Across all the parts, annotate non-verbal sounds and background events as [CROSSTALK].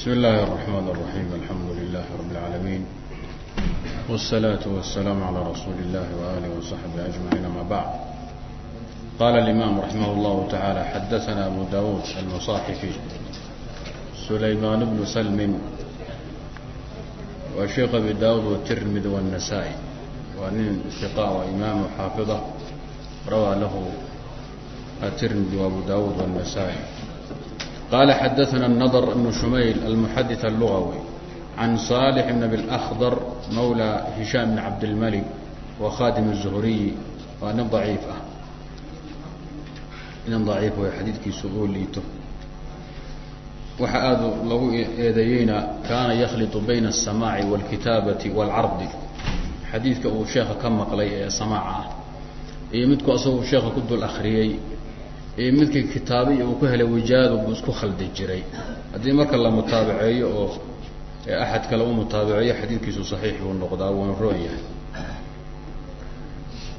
بسم الله الرحمن الرحيم الحمد لله رب العالمين والصلاة والسلام على رسول الله وآله وصحبه أجمعين ما بعد قال الإمام رحمه الله تعالى حدثنا أبو داود المصاحفي سليمان بن سلم وشيخ أبي داود والترمذ والنسائي وأن ثقة وإمام وحافظة روى له الترمذي وأبو داود والنسائي قال حدثنا النضر بن شميل المحدث اللغوي عن صالح بن أبي الأخضر مولى هشام بن عبد الملك وخادم الزهري وأن ضعيف أه nin daciif way xadiidkiisu oo liito waxa aada lagu eedeeyeyna kaana yakhliطu bayna الsamaaci wاlkitaabati wاlcardi xadiidka uu sheekha ka maqlay ee samaaca ah iyo midku asagoo sheekha ku dul akriyey iyo midkii kitaabiya uu ku helay wijaadu buu isku khaldi jiray haddii marka la mutaabaceeyo oo axad kale u mutaabaceeyo xadiidkiisu صaxiix buu noqdaa wuuna roon yahay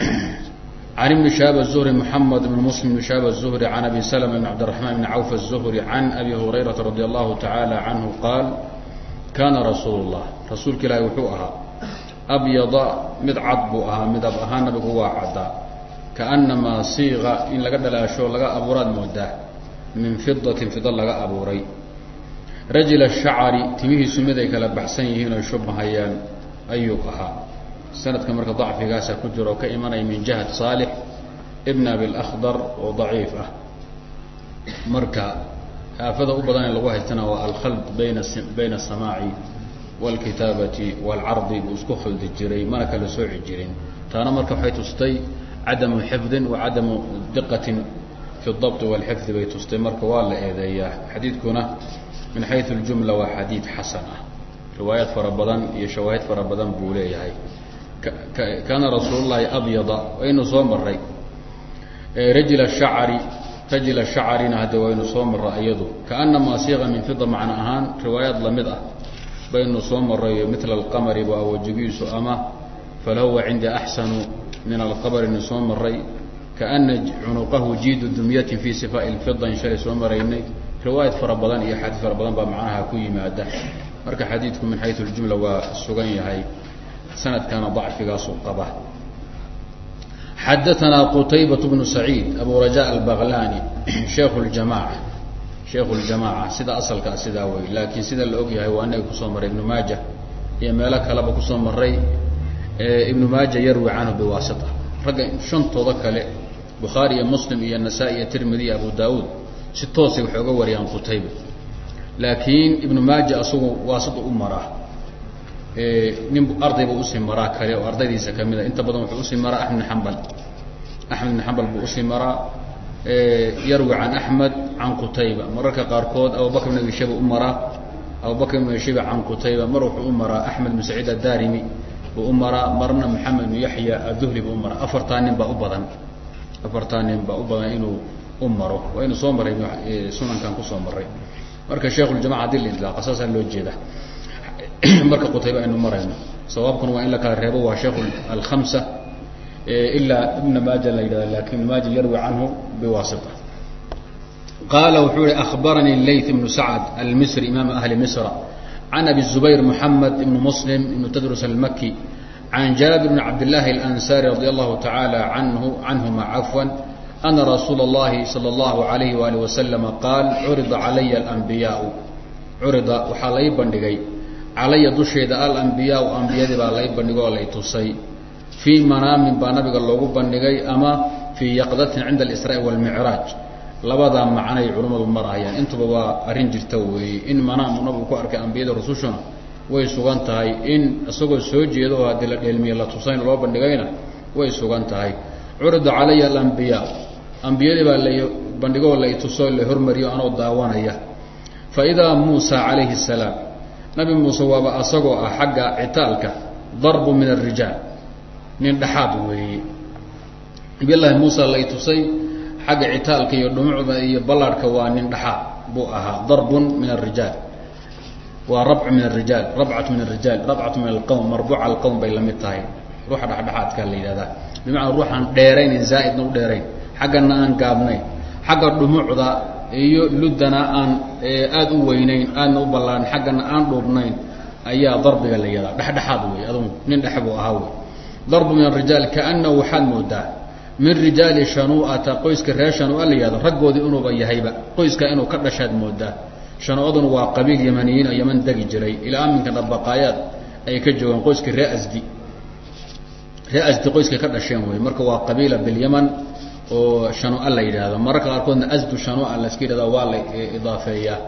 [CLEARS THROAT] عن بن شهاب الزهري محمد بن مسلم بن شهاب الزهري عن أبي سلمة بن عبد الرحمن بن عوف الزهري عن أبي هريرة رضي الله تعالى عنه قال كان رsuuل الله rasuulka ilaahi wuxuu ahaa أbyضa mid cad buu ahaa midab ahaan nabigu waa caddaa kaanamaa siiqa in laga dhalaasho laga abuuraad moodaa min fidatin fida laga abuuray. Rajila shacari timihiisu mid kala baxsan yihiin oy shubahayaan ayuu ahaa. Sanadka marka dacfigaasa ku jiro ka imanaya min jahad saalix ibn abi oo daciif ah. Marka aafada u badan ee lagu haystana waa alkhald bayna bayna asamaaci walkitaabati walcardi buu isku khaldi jiray mana kala sooci jirin. Taana marka waxay tustay cadamu xifdin wa cadamu diqatin fi اdabt wاlxifdi bay tustay marka waa la eedeeyaa xadiidkuna min xayثu اljumla waa xadiid xasan ah riwaayaad fara badan iyo shawaahid fara badan buu leeyahay kaana rasuul lahi abyada waynu soo maray rajl shacri rajl shacarina hadde waynu soo maray iyadu kaanamaa siiqa min fida macno ahaan riwaayaad lamid ah baynu soo maray mila alqamari waa wajigiisu ama falahuwa cindi axsanu min alkhabari inu soo maray kaana cunuqahu jiidu dumyatin fi sifaa'i lfidan shalay soo maraynay riwaayad fara badan iyo xadiis fara badan baa macnaha ku yimaada marka xadiidku min xayu ljumla waa sugan yahay sanadkana dacfigaasu qaba xadaanaa qutaybaة bnu saciid abu raja albaqlani sheikh ljamaaca sheikhu ljamaaca sida asalkaa sidaa wey laakiin sida la og yahay waa inaga ku soo maray ibnu maaja iyo meelo kaleba ku soo maray ibnu maaja yarwi canhu biwaasita. Ragga shantooda kale bukhaari iyo muslim iyo nasaa-i iyo tirmidi iyo abu daauud si toosay waxay oga wariyaan qutayba. Laakiin ibnu maaja asagu waasita u maraa. Nin ardayba u sii maraa kale oo ardaydiisa ka mid a inta badan wuxuu u sii maraa axmed bn ambal axmed bn xambal buu u sii maraa yarwi can axmed can qutayba. Mararka qaarkood abubakr bn abi shayba u maraa. Abubakr bn abi shayba can qutayba. Mar wuxuu u maraa axmed bn saciid addarimi buu u maraa marna maxamed bn yaxya aduhli buu u maraa. Afartaa nin baa u badan. Afartaa nin baa u badan inuu u maro. Waynu soo maray sunankan ku soo maray. Marka sheikhuljamaca haddii la ilaaqa saasaa loo jeeda [CLEARS THROAT] marka qutayba aynu marayno sawaabkuna waa in la kala reebo waa sheikh alhamsa ilaa ibna maaja la yidhahda laakiin ibn maaja yarwi canhu biwaasita. Qaala wuxuu yihi akhbaranii layth ibnu sacd almisri imaam ahli misra can abi zubayr moxamed ibn muslim ibn tadrus almaki can jaabir bn cabd llahi alansari radi allahu tacaala anhu canhuma cafwan ana rasuula اllahi salى اllahu alayhi wali waslama qaal curida calaya alanbiyaau curida waxaa lai bandhigay calaya dusheeda alambiyaau ambiyadii baa lay bandhigoo lay tusay fii manaamin baa nabiga loogu bandhigay ama fii yaqdatin cinda alisraa walmicraaj labadaa macnay culimmadu marayaan. Intuba waa arrin jirta weeye in manaamu nabigu ku arkay ambiyada rusushuna way sugan tahay. In isagoo soo jeeda oo haddii la dheelmiye la tusayn loo bandhigayna way sugan tahay. Curida calaya alambiyaa ambiyadii baa lay bandhigoo lay tuso la hormariyo anoo daawanaya. Fa idaa muusa calayhi salaam nabi muuse waaba asagoo ah xagga citaalka darbu min arijaal nin dhexaad weeye nabiyllaahi muusa lay tusay xagga citaalka iyo dhumucda iyo ballaadhka waa nin dhexaad buu ahaa. Darbun min arijaal waa rabcu min arijaal rabcatu min arijaal rabcatu min alqowm marbuca alqowm bay la mid tahay. Ruuxa dhexdhexaadka la yidhahdaa bimacnaa ruuxaan dheeraynin zaa'idna u dheerayn. Xaggana aan gaabnayn xagga dhumucda iyo luddana aan aada u weynayn aadna u ballaarin xaggana aan dhuubnayn ayaa darbiga la yadaa dhexdhexaad wey aduu nin dhex buu ahaa wey darbu min arijaal kaanahu waxaad moodaa min rijaali shanuu'ata qoyska reer shanua la yihahdo raggoodii inuuba yahayba qoyska inuu ka dhashaad moodaa. Shanuu'aduna waa qabiil yamaniyiin oo yaman degi jiray. Ilaa aminka dharbaqaayaad ay ka joogaan qoyskii ree asdi. Ree asdi qoyskay ka dhasheen wey marka waa qabiila bilyaman oo shanua la yidhaahdo. Mararka qaarkoodna asdu shanua laska yidhahda waa la idaafeeyaa.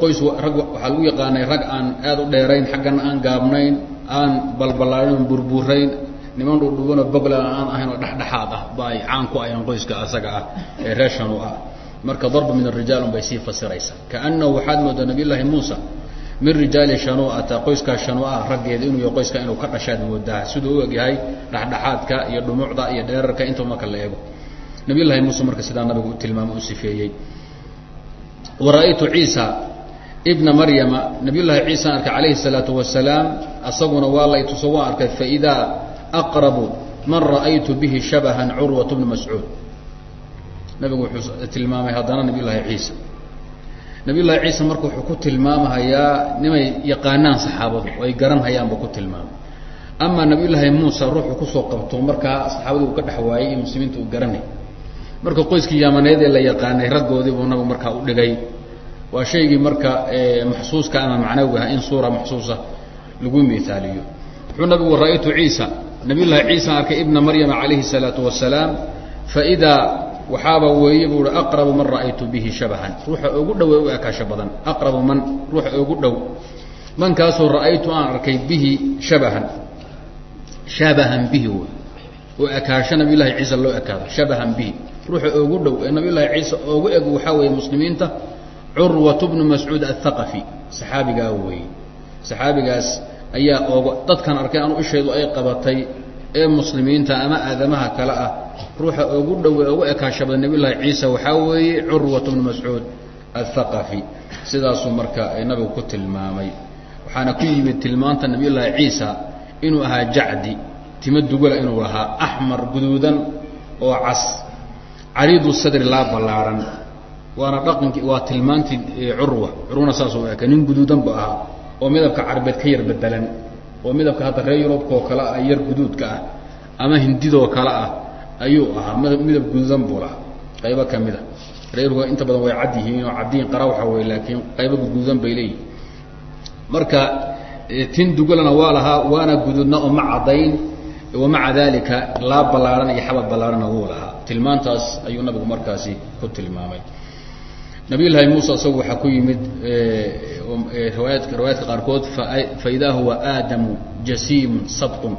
Qoys rag waxaa lagu yaqaanay rag aan aada u dheerayn xaggana aan gaabnayn aan balbalaarin burburayn niman dhudhubanoo boglan aan ahayn oo dhexdhexaad ah. Ba ay caan ku ayaan qoyska asaga ah ee reer shanu ah. Marka darbu min arijaal un bay sii fasiraysaa kaanahu waxaad moodaa nabiy muusa min rijaali shanuu'ata qoyskaa shanua raggeeda inuu yahay inuu ka dhashaad moodaa. Siduu u egyahay dhexdhexaadka iyo dhumucda iyo dheerarka inta marka la eego. Nabiy llaahi marka sidaa nabigu u tilmaamay u sifeeyey. Wara'aytu ciisa ibna maryama nabiy llaahi arkay calayhi salaatu wasalaam asaguna waa la ituso waan arkay faidaa aqrabu man ra'aytu bihi shabahan curwat bnu mascuud nabigu wuxuu tilmaamay haddana nabiy ciisa. Nabiy ciisa marka wuxuu ku tilmaamahayaa nimay yaqaanaan saxaabadu oo ay garanhayaanba ku tilmaamay. Amaa nabiy muusa ruuxuu ku soo qabto markaa saxaabadii uu ka dhex waayey iyo muslimiinta uu garanay. Marka qoyskii yamaneed ee la yaqaanay raggoodii buu nabigu markaa u dhigay. Waa shaygii marka maxsuuska ama macnawiga ah in suura maxsuusa lagu miaaliyo wuxuu nabigu ra'aytu ciisa nabiy llaahi ciisa arkay ibna maryama calayhi salaatu wasalaam faidaa waxaaba weeye buu i aqrabu man ra'aytu bihi shabahan. Ruuxa ugu dhowe u ekaasho badan. Aqrabu man ruuxa ugu dhow. Mankaasoo ra'aytu aan arkay bihi shabahan. Shabahan bihi wy oo ekaasho nabiy ciisa loo ekaado shabahan bihi. Ruuxa ugu dhow ee nabiy ciisa oogu eg waxaa weeye muslimiinta curwatu bnu mascuud athaqafi saxaabigaa weeye. Saxaabigaas ayaa ooga dadkan arkay anu ishaydu ay qabatay ee muslimiinta ama aadamaha kale ah ruuxa ugu dhowe ugu ekaasha badan nabiy llaahi ciisa waxaa weeye curwat bnu mascuud athaqafi sidaasuu marka nabigu ku tilmaamay. Waxaana ku yimid tilmaanta nabiy llaahi ciisa inuu ahaa jacdi timo dugala inuu lahaa axmar guduudan oo cas cariidu sadri laa ballaaran. Waana dhaqankii waa tilmaantii curwa. Curwana saasuu eka nin guduudan bu ahaa oo midabka carabeed ka yar bedelan oo midabka hadda reer yurubkaoo kale ah yar guduudka ah ama hindidoo kale ah ayuu ahaa midab guduudan buu lahaa. Qaybo ka mid a reerku inta badan way cad yihiin oo caddiin qara waxa wey laakiin qaybo guduudan bay leeyihiin marka tin dugalana waa lahaa waana guduudna oo ma caddayn wamaca dalika laa ballaaran iyo xabad ballaarana wuu lahaa. Tilmaantaas ayuu nabigu markaasi ku tilmaamay. Nabiy muuse isagu waxaa ku yimid riwaayadka riwaayaadka qaarkood faidaa huwa aadamu jasiimun sabqun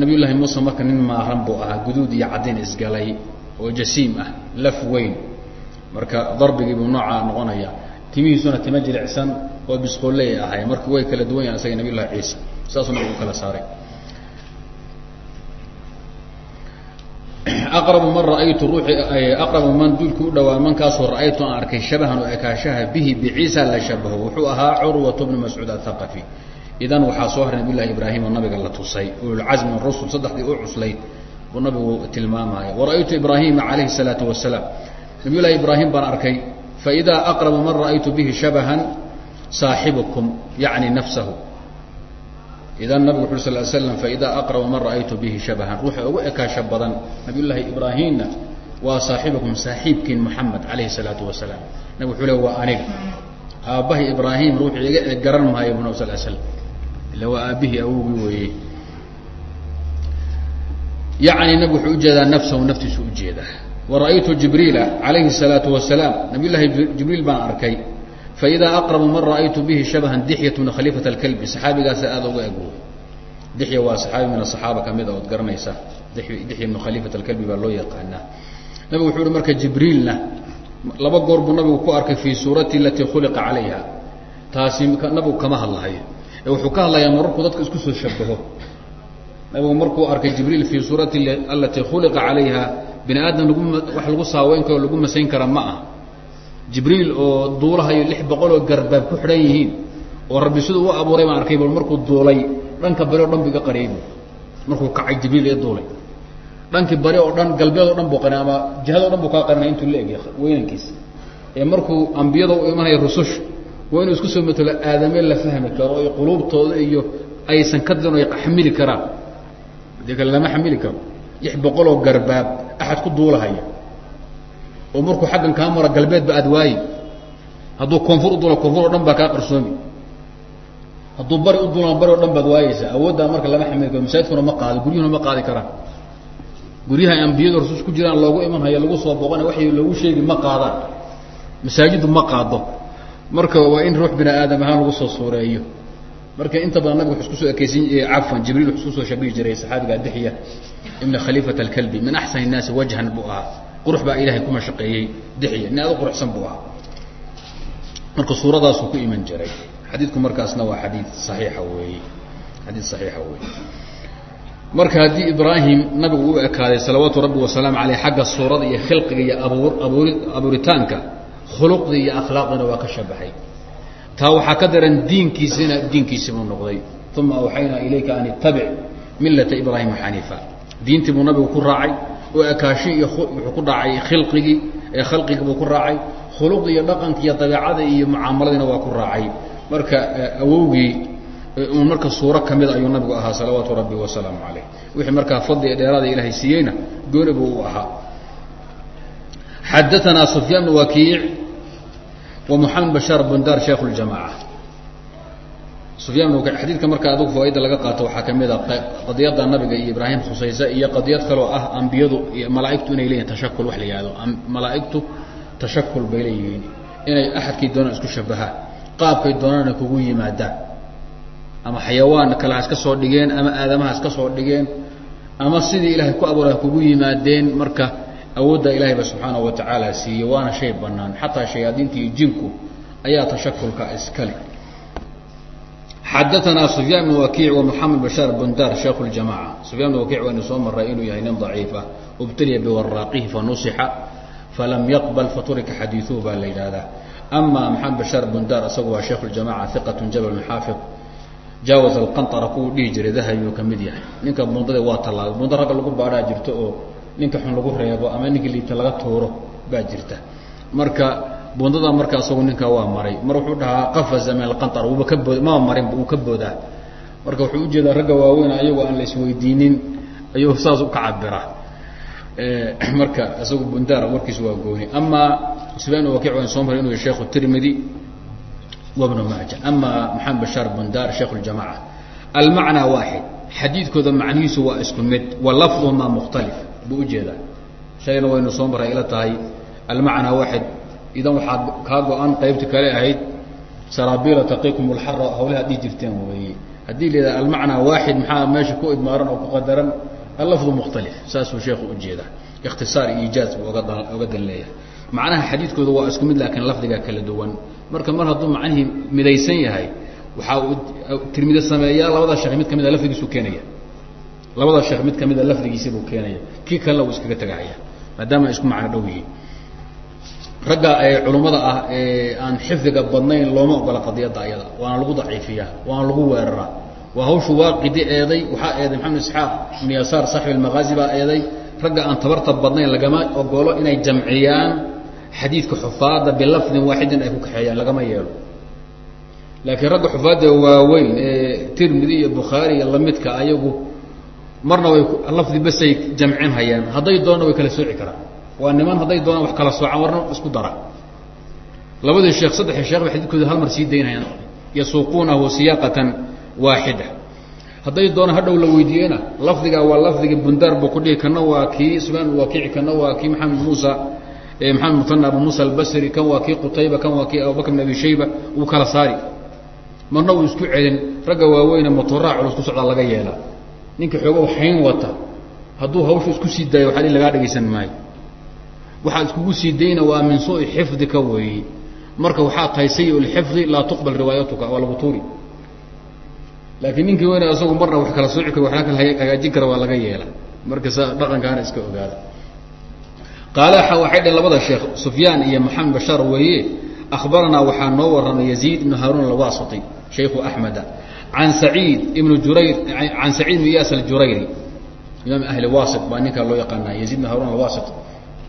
nabiy llaahi muuse marka nin maaran buu ahaa guduud iyo caddayn isgalay oo jasiim ah laf weyn. Marka darbigii buu noocaa noqonaya. Timihiisuna tima jilicsan oo bisqooley ahay marka way kala duwan yahan isaga nabiy llahi ciisa saasuu nabigu kala saaray aqrabu man ra'aytu aqrabu man duulkii u dhawaa mankaasoo ra'aytu aan arkay shabahan oo ekaashaha bihi biciisa la shabaho wuxuu ahaa curwatu bnu mascuud athaqafi idan waxaa soo haray nabiy llahi ibraahim oo nabiga la tusay ululcazmi min rusul saddexdii u cuslayd buu nabigu tilmaamaya wara'aytu ibraahima calayhi salaatu wasalaam nabiy llahi ibraahim baan arkay faidaa aqrabu man ra'aytu bihi shabahan saaxibukum yacni nafsahu idan nabigu wuxu sal slam faidaa aqrabu man ra'aytu bihi shabahan. Ruuxa ugu ekaasha badan nabiy llaahi ibraahimna waa saaxibukum saaxiibkiin moxamed calayhi salaatu wasalaam nabig wuxuu le waa aniga. Aabbahay ibraahim ruuxu iga garan maayo bu nab sal slam illa waa aabbihii awogii weeye. Yacni nabig wuxuu u jeedaa nafsahu naftiisu u jeedaa wara'aytu jibriila calayhi الsalaatu wasalaam nabiy llaahi jibriil baan arkay faidaa aqrabu man ra'aytu bihi shabahan dixyat bna khaliifat اlkalbi saxaabigaasa aada uga eg dixya waa saxaabi min asaxaaba ka mid a ood garanaysa dixya bnu khaliifat alkalbi baa loo yaqaanaa nabigu wuxuu uhi marka jibriilna laba goor buu nabigu ku arkay fii suurati alatii khuliqa calayha taasi nabigu kama hadlahayo ee wuxuu ka hadlayaa mararkuu dadka isku soo shabaho nabigu markuu arkay jibriil fii suurati alatii khuliqa calayha bini aadam lagu wax lagu saaweyn karo lagu masayn kara ma ah jibriil oo duulahayo lix boqol oo garbaab ku xidhan yihiin oo rabbi siduu u abuuray baan arkay bal markuu duulay dhanka bale o dhan bu iga bu markuu kacay jibriil ee duulay. Dhankii bari oo dhan galbeed o dhan buu qarin ama jihado dhan buu kaa qarinaya intuu la egya weynankiisa ee markuu ambiyada u imanaya rususha waa inuu isku soo matelo aadame la fahmi karo iyo quluubtooda iyo aysan ka dirin ay xamili karaan. Dee kale lama xamili karo. Lix boqoloo garbaab axad ku duulahaya oo markuu xaggan kaa maro galbeedba aad waayi hadduu koonfur u duula koonfur o dhan baa kaa qarsoomi. Hadduu bari u duulana bari o dhan baad waayeysaa. Awooddaa marka lama xamili karo masaajidkuna ma qaado guryuhuna ma qaadi karaan. Guryaha ambiyadu rasus ku jiraan loogu iman haya lagu soo booqana waxay loogu sheegi ma qaadaan. Masaajidu ma qaado. Marka waa in ruux bini aadam ahaan lagu soo suureeyo. Marka inta badan nabig wuxuu isku soo ekeysin cafwan jibriil wuxuu isku soo shabihi jiray saxaabiga dixya ibna khaliifat alkalbi min axsani الnaasi wajhan buu ahaa qurux baa ilahay ku mashaqeeyey. Dixya nin aad u quruxsan buu ahaa. Marka suuradaasuu ku iman jiray xadiidku markaasna waa xadiid saxiixa weeye. Xadiid saxiixa weeye. Marka haddii ibraahim nabigu u ekaaday salawaatu rabbi wasalaamu aleyh xagga suurada iyo khilqiga iyo abuur abuuri abuuritaanka khuluqdii iyo akhlaaqdiina waa ka shabaxay taa waxaa ka daran diinkiisina diinkiisi buu noqday. Uma awxaynaa ilayka an ittabic millata ibraahima xaniifa. Diintii buu nabigu ku raacay oo ekaashi iyo wuxuu ku raacay khilqigii ee khalqigii buu ku raacay khuluqdii iyo dhaqanki iyo dabeecada iyo mucaamaladiina waa ku raacay. Marka awowgii un marka suuro ka mid ayuu nabigu ahaa salawaatu rabbi wasalaamu aleyh wixii markaa fadli ee dheeraada ilaahay siiyeyna gooni buu u ahaa. Xadaanaa sufyaan bn wakiic wa moxamed bashaar bundar sheikh اljamaca sufyan bn xadiidka marka adugu fawaaida laga qaato waxaa ka mid a qadiyada nabiga iyo ibraahim khusaysa iyo qadiyad kaloo ah ambiyadu iyo malaaigtu inay leeyihiin tashakul wax la yihahdo malaaigtu tashakul bay leeyihiin. Inay axadkay doonaan isku shabahaan qaabkay doonaana kugu yimaadaan. Ama xayawaan kale ha iska soo dhigeen ama aadamaha iska soo dhigeen ama sidii ilaahay ku abuura kugu yimaadeen marka awoodda ilahay ba subxaanahu wa tacaala siiyey waana shay banaan xataa shayaadiinta iyo jinku ayaa tashakulka iskale xadaanaa sufyaan bn wakiic wa moxamed bashaar bundar sheikh ljamaca sufyan bn wakiic waynu soo maray inuu yahay nin daciif ah ubtaliya biwaraaqihi fanusixa falam yaqbal faturika xadiiuhu baa la yidhahdaa ama maxamed bashaar bundar isagu waa sheikh ljamaca iqat jabal xaafid jaawaz alqanara kuwuu dhihi jiray dahabiyuu ka mid yahay ninka bundada waa tallaabay bunda ragga lagu baadhaa jirto oo ninka xun lagu reebo ama ninka liita laga tuuro baa jirta marka bundada marka isagu ninka waa maray. Mar wuxuu dhahaa qafaza min alqantar wuuba ka bood maa marinba uu ka boodaa marka wuxuu u jeedaa ragga waaweyna ayagoo aan la isweydiinin ayuu saas u ka cabira eh, [CLEARS THROAT] marka isagu bundaar warkiisu waa gooni. Amaa sufyaan wakiic waan soo maray inuu yahay sheikhu tirmidi wa bnu maaja. Amaa maxamed bashaar bundar sheikh ljamaca. Almacnaa waaxid xadiidkooda macnihiisu waa isku mid wa lafduhumaa mukhtalif buu u jeedaa shayna waynu soo maray ila tahay almacnaa waaxid idan waxaad kaa go-an qaybta kale ahayd saraabiila taqikum lxara hawlaha dhihi jirteen weeye haddii layihaha almacnaa waaxid maxaa meesha ku idmaaran oo ku qadaran? Allafdu mukhtalif saasuu sheekhu ujeeda ikhtisaar iyo iijaaz buu oga dan leeyahay macnaha xadiidkooda waa isku mid laakiin lafdigaa kala duwan. Marka mar hadduu macnihii midaysan yahay waxaa uu tirmide sameeyaa labada sheekh mid kamida ah lafdigiisuu keenaya labada sheekh mid kamida ah lafdigiisibuu keenaya kii kalena uu iskaga tegahaya maadaama ay isku macno dhow yihiin ragga culummada ah ee aan xifdiga badnayn looma ogola qadiyadda ayada. Waana lagu daciifiyaa waana lagu weeraraa. Waa hawshu waaqidi eeday waxaa eeday maxamed isxaaq ibn yasaar saaxib almagaazi baa eeday. Ragga aan tabarta badnayn lagama ogolo inay jamciyaan xadiidka xufaada bilafdin waaxidin ay ku kaxeeyaan lagama yeelo. Laakiin ragga xufaadda waaweyn ee tirmidi iyo bukhaari iyo lamidka ayagu marna way lafdi basay jamcin hayaan. Hadday doonana way kala sooci karaan waa niman hadday doonaan wax kala soocaan warna isku dara. Labadii sheekh saddexii sheekh ba xadiidkooda hal sii daynayaan yasuuquunahu siyaaqatan waaxida hadday doona hadhow la weydiiyena lafdigaa waa lafdigii bundar buu ku dhihi kana waa kii sufyaan wakiici kana waa kii maxamed muusa maxamed muana abu muusa albasri kan waa kii qutayba kan waa kii abubakr bn abi shayba wuu kala saari. Marna uu isku celin ragga waaweyne motoraa culus ku socdaa laga yeelaa. Ninka xoogow hayn wata. Hadduu hawsha isku sii daayo waxaa lagaa dhegaysan maayo waxaad iskugu sii dayna waa min suui xifdika weeye marka waxaa tahay sayi lxifdi laa tuqbal riwaayatuka waa lagu tuuri. Laakiin ninkii weyne asagu marna wax kala sooci karo waxna kala hagaajin kara waa laga yeela. Marka sa dhaqankaana iska ogaada. Qaala waxay dheen labada sheekh sufyaan iyo maxamed bashaar weeye akhbaranaa waxaa noo warramay yaziid ibnu haaruun alwasiti shaykhu axmeda can saciid ibnu jurayr can saciid ibnu iyaas aljurayri imaam ahli wasit baa ninkaa loo yaqaanaa yaziid bn haruun alwasit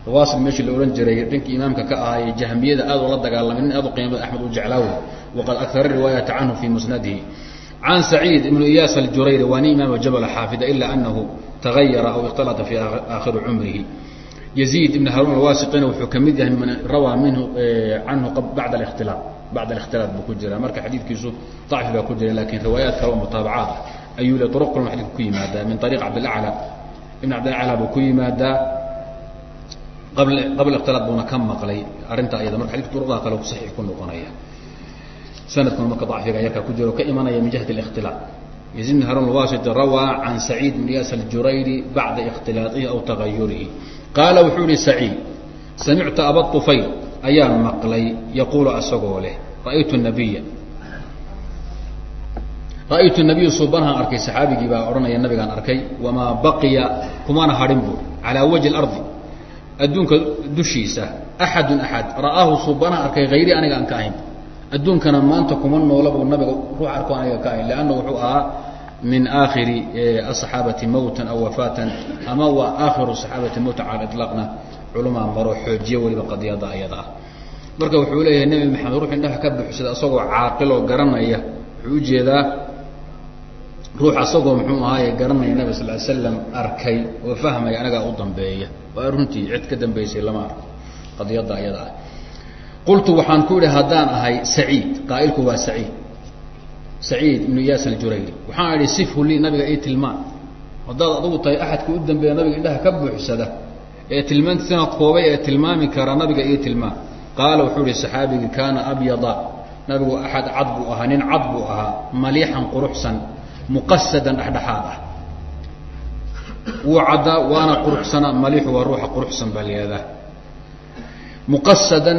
wasit meeshii la odhan jiray ninkii imaamka ka ahaayey jahmiyada aad oo la dagaalamay nin aad u qiimada axmed u jeclaawe waqad akara riwaayata canhu fi musnadihi. Can saciid ibnu iyaas aljurayri waa nin imaam jabal xaafida ila anahu tagayara aw ikhtalata fi aakhiri cumrihi. Yaziid ibn haruun alwasiqina wuxuu ka mid yahay man rawaa minhu canhu bacda اkhtilaa bacda اkhtilaat buu ku jira marka xadiidkiisu dacfi baa ku jira laakiin riwaayaat kale oo mutaabacaat ah. Ayuu le duruq kalon xadidka ku yimaadaa min ariiq cabdilacla ibn cabdilacla buu ku yimaadaa qabla ikhtilaat buuna ka maqlay arrinta ayada marka xadidka duruqdaa kale saxiix ku noqonaya sanadkuna marka dacfiga yarkaa ku jiro ka imanaya min jihati الاkhtilaaط yaزيid بn harun اlwasit rawaa can saciid bn yaas اljurayri bacda اkhtilaaطihi aw tagayurihi qaala wuxuu ihi saciid samictu aba طufayl ayaan maqlay yaquulu asagoo leh ra'aytu nabiya ra'aytu nabiyu suubanahaan arkay saxaabigii baa odhanaya nabigaan arkay wamaa baqiya kumana hadhin bu calaa wajhi اlarضi adduunka dushiisa axadu axad ra'aahu suubanaha arkay hayri aniga aan ka ahayn. Adduunkana maanta kuma noola buu nabiga ruux arko aniga ka ahayn lanna wuxuu ahaa min aakhiri asaxaabati mowtan aw wafaatan ama waa aakhiru saxaabati mowtan cala ilaaqna culamaa maro xoojiye weliba qadiyada ayada ah. Marka wuxuu leeyahay nebi maxamed ruux indhaha ka buuxsada asagoo caaqiloo garanaya wuxuu u jeedaa ruux asagoo muxuu ahaaye garanaya nabi sal slam arkay oo fahmaya anagaa u dambeeya. Waa runtii cid ka dambaysay lama arko. Qadiyada ayada ah. Qultu waxaan ku idhi haddaan ahay saciid. Qaa'ilku waa saciid. Saciid ibnu iyaas aljurayri. Waxaan idhi sifhu lii nabiga ii tilmaan. Haddaad adugu tahay axadka u dambeeya nabiga indhaha ka buuxsada ee tilmaantiisana koobay ee tilmaami kara nabiga ii tilmaan. Qaala wuxuu ihi saxaabigii kaana abyada. Nabigu axad cad buu ahaa nin cad buu ahaa maliixan quruxsan muqasadan dhexdhexaad ah. Wuu caddaa waana quruxsana maliixu waa ruuxa quruxsan baa layihahdaa muqasadan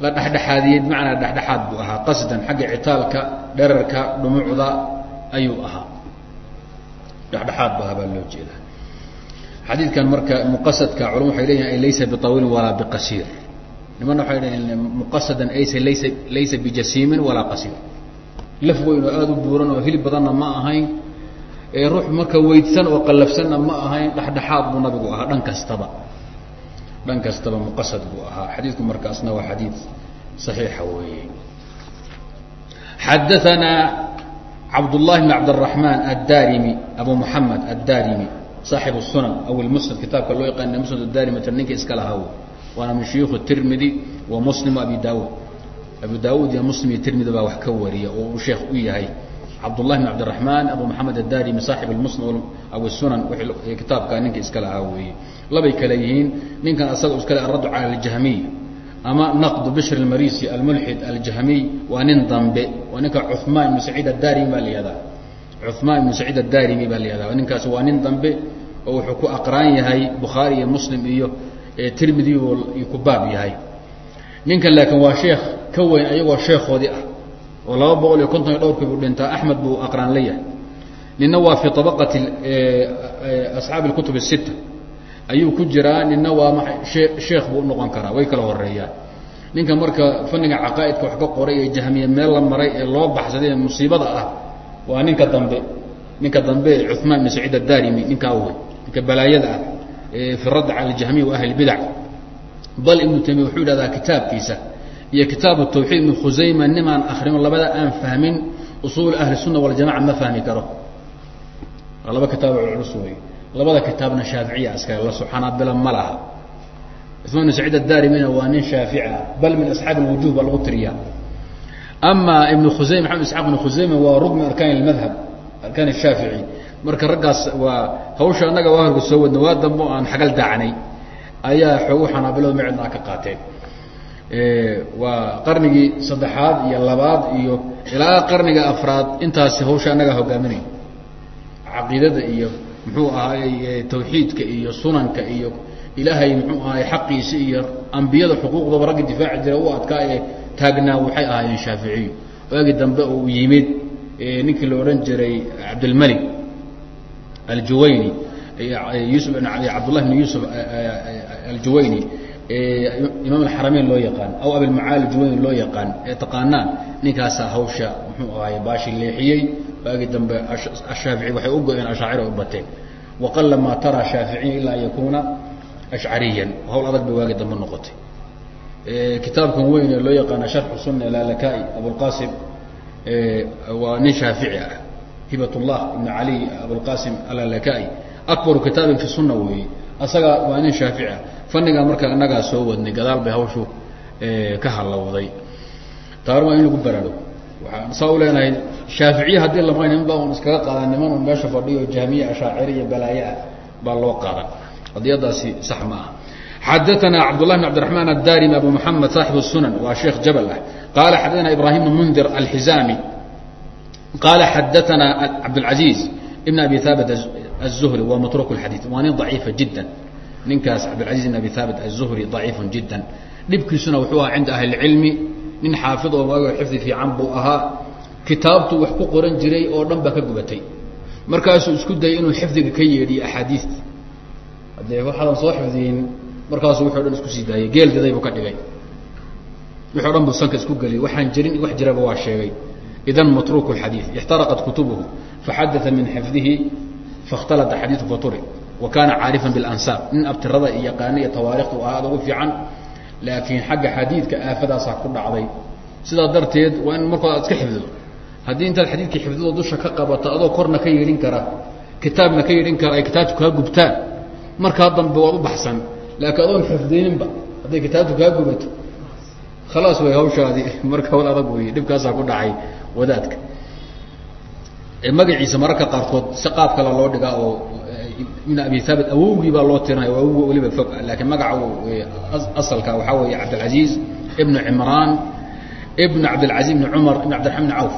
la dhexdhexaadiyey bimacnaa dhexdhexaad buu ahaa. Qasdan xagga citaalka dherarka dhumucda ayuu ahaa. Dhexdhexaad ahaa baa loo jeedaa. Xadiidkan marka muqasadka culum waxay leeyihiin ay laysa biطawiilin walaa biqasiir. Nimana waxay leeyihiin muqasadan aysa laysa laysa bijasiimin walaa qasiir laf weyn oo aada u buuran oo hilib badanna ma ahayn. Ruux marka weydsan oo qallafsanna ma ahayn dhexdhexaad buu nabigu ahaa dhan kastaba. Dhan kastaba muqasad buu ahaa. Xadiidku markaasna waa xadiid saxiixa weeye. Xadaanaa cabdullahi bn cabdiraxmaan addaarimi abu moxamed addaarimi saaxib sunan aw musnad kitaabka loo yaqaana musnad daarimi ta ninka iska lahaa waana min shuyuukh tirmidi wa muslim abi daawud abu daawud iyo muslim iyo tirmidi baa wax ka wariya oo uu sheekh u yahay cabdullahi bn cabdiraحmaan abu maxamed addarimi saaxib اlmusnad aw sunan kitaabka ninka iska lahaa weeye labay kale yihiin ninkan asaga iskale araddu cala aljahmiy ama naqdu bishr اlmarisi almulxid aljahmiy waa nin dambe waa ninka cuثmaan ibnu saciid addarimi baa la yihahdaa cuثmaan ibnu saciid addarimi baa la yihahda ninkaasi waa nin dambe oo wuxuu ku aqraan yahay bukhaari iyo muslim iyo tirmidi ku baab yahay ninkan laakiin waa sheekh ka weyn ayagoo sheekhoodii ah oo laba boqol iyo konton iyo dhowrkii buu dhintaa axmed buu aqraan la yahay nina waa fii طabaqati asxaabi اkutub الsita ayuu ku jiraa nina waa ma sheekh buu unoqon karaa way kala horeeyaan ninka marka faniga caqaa'idka wax ka qoray ee jahmiye meel la maray ee loo baxsaday ee musiibada ah waa ninka dambe ninka dambe cuثmaan ibn saciid addarimi ninkaa wey ninka balaayada ah ee fi radd cala اjahmiya wa ahli اbidac bal ibnu taymiya wuxuu yidhahdaa kitaabkiisa iyo kitaabu tawxiid ibnu khusayma nimaan akrino labada aan fahmin usuul ahli sunna waljamaca ma fahmi karo. Waa laba kitaab culus wey labada kitaabna shaaficiya iskale la subxaanaadbila ma laha. Maan saciid adaarimina waa nin shaafica ah, bal min asxaabi lwujuh baa lagu tiriyaa. Ama ibnu khusayma maxamed isxaaq ibnu khusayma waa rukn min arkaan madhab arkaan shaafici marka raggaas waa hawsha annaga waa horka soo wadna waa dambe oo aan xagal daacnay. Ayaa xoogu xanaabilo micdna ka qaateen waa qarnigii saddexaad iyo labaad iyo ilaa qarniga afraad intaasi hawsha annagaa hogaaminay caqiidada iyo muxuu ahaayey tawxiidka iyo sunanka iyo ilaahay muxuu ahaay xaqiisi iyo ambiyada xuquuqdaba raggi difaaci jira u adkaa ee taagnaa waxay ahaayeen shaaficiyu waagi dambe uu yimid ninkii la odhan jiray cabdilmalik aljuwayni yusuf cabdullah bn yuusuf aljuwayni imaam alxarameyn loo yaqaan aw abilmacaali aljuwayni loo yaqaan ee taqaanaan ninkaasaa hawsha muxuu ahaay baashi leexiyey. Waagi dambe ashaafici waxay u go-een ashaacira u bateen waqala maa taraa shaaficiya ilaa an yakuuna ashcariyan hawl adag bay waagi dambe noqotay. Kitaabkan weyn ee loo yaqaana sharxu sunna lalakaai abulqasim waa nin shaafici ah. Hibatullah ibn cali abulqasim alalakaai akbaru kitaabin fi sunna weeye. Asaga waa nin shaafici ah fannigaa marka innagaa soo wadnay gadaal bay hawshu ka halowday taar waa in lagu baraago waxaan saa u leenahay shaaficiye haddii lama nin baa un iskaga qaadan niman un meesha fadhiyo jahmiye ashaaciri iyo balaaye ah baa loo qaadan qadiyadaasi sax ma aha xadaثna cabdالlah بن cبdiرحman الdarimi abu mحamed صaaxib الsunan waa sheekh jabl ah qala xadaثna ibrahim بn mndir alxizami qala xadaثna cabdالعaزيز بn abi haabit الزhri wa matruk الxadيث waa nin ضaciifa jida ninkaas cabdالعaزيز بn abi haabit الزhri ضaciif jida dhibkiisuna wuxuu aha cinda ahli اcilmi nin xaafid oo waago xifdi fiican buu ahaa kitaabtu wax ku qoran jiray oo dhan baa ka gubatay markaasuu isku dayay inuu xifdiga ka yeedhiyo axaadiista haddee waxaadan soo xifdiyin markaasuu wuxu dhan isku sii daayay geel diday buu ka dhigay wixi o dhan buu sanka isku geliyay waxaan jirin wax jiraba waa sheegay idan matruuk اxadiiث اxtaraqat kutubuhu faxadaa min xifdihi faاkhtalata xadiiثu faturi wa kaana caarifan biاlansaab nin abtirada iyo yaqaana iyo tawaarikhta u ahaa ad ugu fiican laakiin xagga xadiidka aafadaasaa ku dhacday. Sidaa darteed waa in markood aad iska xifdido. Haddii intaad xadiidkii xifdido dusha ka qabato adoo korna ka yeedhin kara kitaabna ka yeedhin kara ay kitaabtu kaa gubtaan markaa dambe waad u baxsan. Laakiin adoon xifdininba hadday kitaabtu [LAUGHS] marka qaarkood si qaab kale loo dhigaa oo ibn abi haabit awowgii baa loo tirinaya o awowga weliba fog laakiin magaca asalka waxaa weeye cabdilcaziiz ibnu cimraan ibn cabdilcaziz ibni cumar ibn cabdiraxman bni cawf.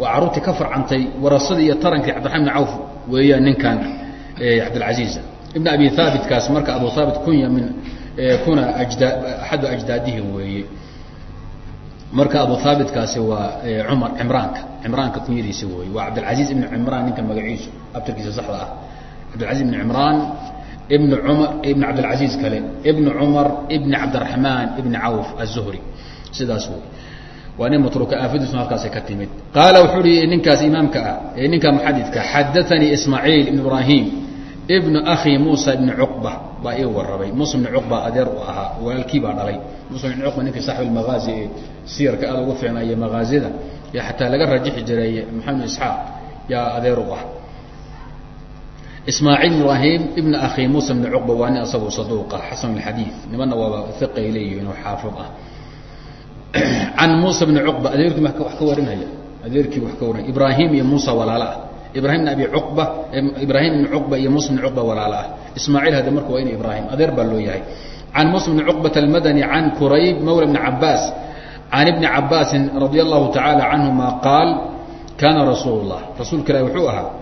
Waa carruurtii ka farcantay warasadii iyo tarankii cabdiraxman bni cawf weeyaan ninkan cabdilcaziiza ibn abi haabitkaas marka abu haabit kunya min kuna ajdaa axadu ajdaadihi weeye. Marka abu haabitkaasi waa cumar cimraanka cimraanka kunyadiisi weeye. Waa cabdilcaziz ibn cimraan ninka magaciisu abtirkiisa saxda ah cabdilcaziz ibn cimraan ibn cumar ibn cabdilcaziz kale ibn cumar ibn cabdiraxmaan ibn cawf aلzuhri sidaas wey waa nin matruuka aafadiisuna halkaasay ka timid qaala wuxuu hi ninkaas imaamka ah ee ninka muxadidka xadaanii ismaaciil ibn ibrahim ibn akhi muusa ibni cuqba baa ii warabay musa ibni cuqba adeer u ahaa walaalkii baa dhalay musa ibni cuqba ninkii saaxib almagaazi ee siyarka aada ugu fiicnaya magaazida yo xataa laga rajixi jiray maxamed isxaaq yaa adeer u ah ismaaciil ibrahim ibn akhi muusa ibni cuqba waa nin asagu saduuqa xasan alxadiid nimanna waaba iqay leeyihiin oo xaafid ah can muusa bni cuqba adeerkii wax ka warinaya adeerkii wax ka warinaya. Ibraahim iyo muusa walaalo ah ibrahim bn abi cuqba ibraahim ibni cuqba iyo musa bni cuqba walaalo ah ismaaciil hadde marka waa in ibraahim adeer baa loo yahay. Can musa bni cuqbata almadani can kurayb mawla bni cabaas can ibni cabaasin radia allahu tacaala canhuma qaal kaana rasuul lah rasuulka ilahi wuxuu ahaa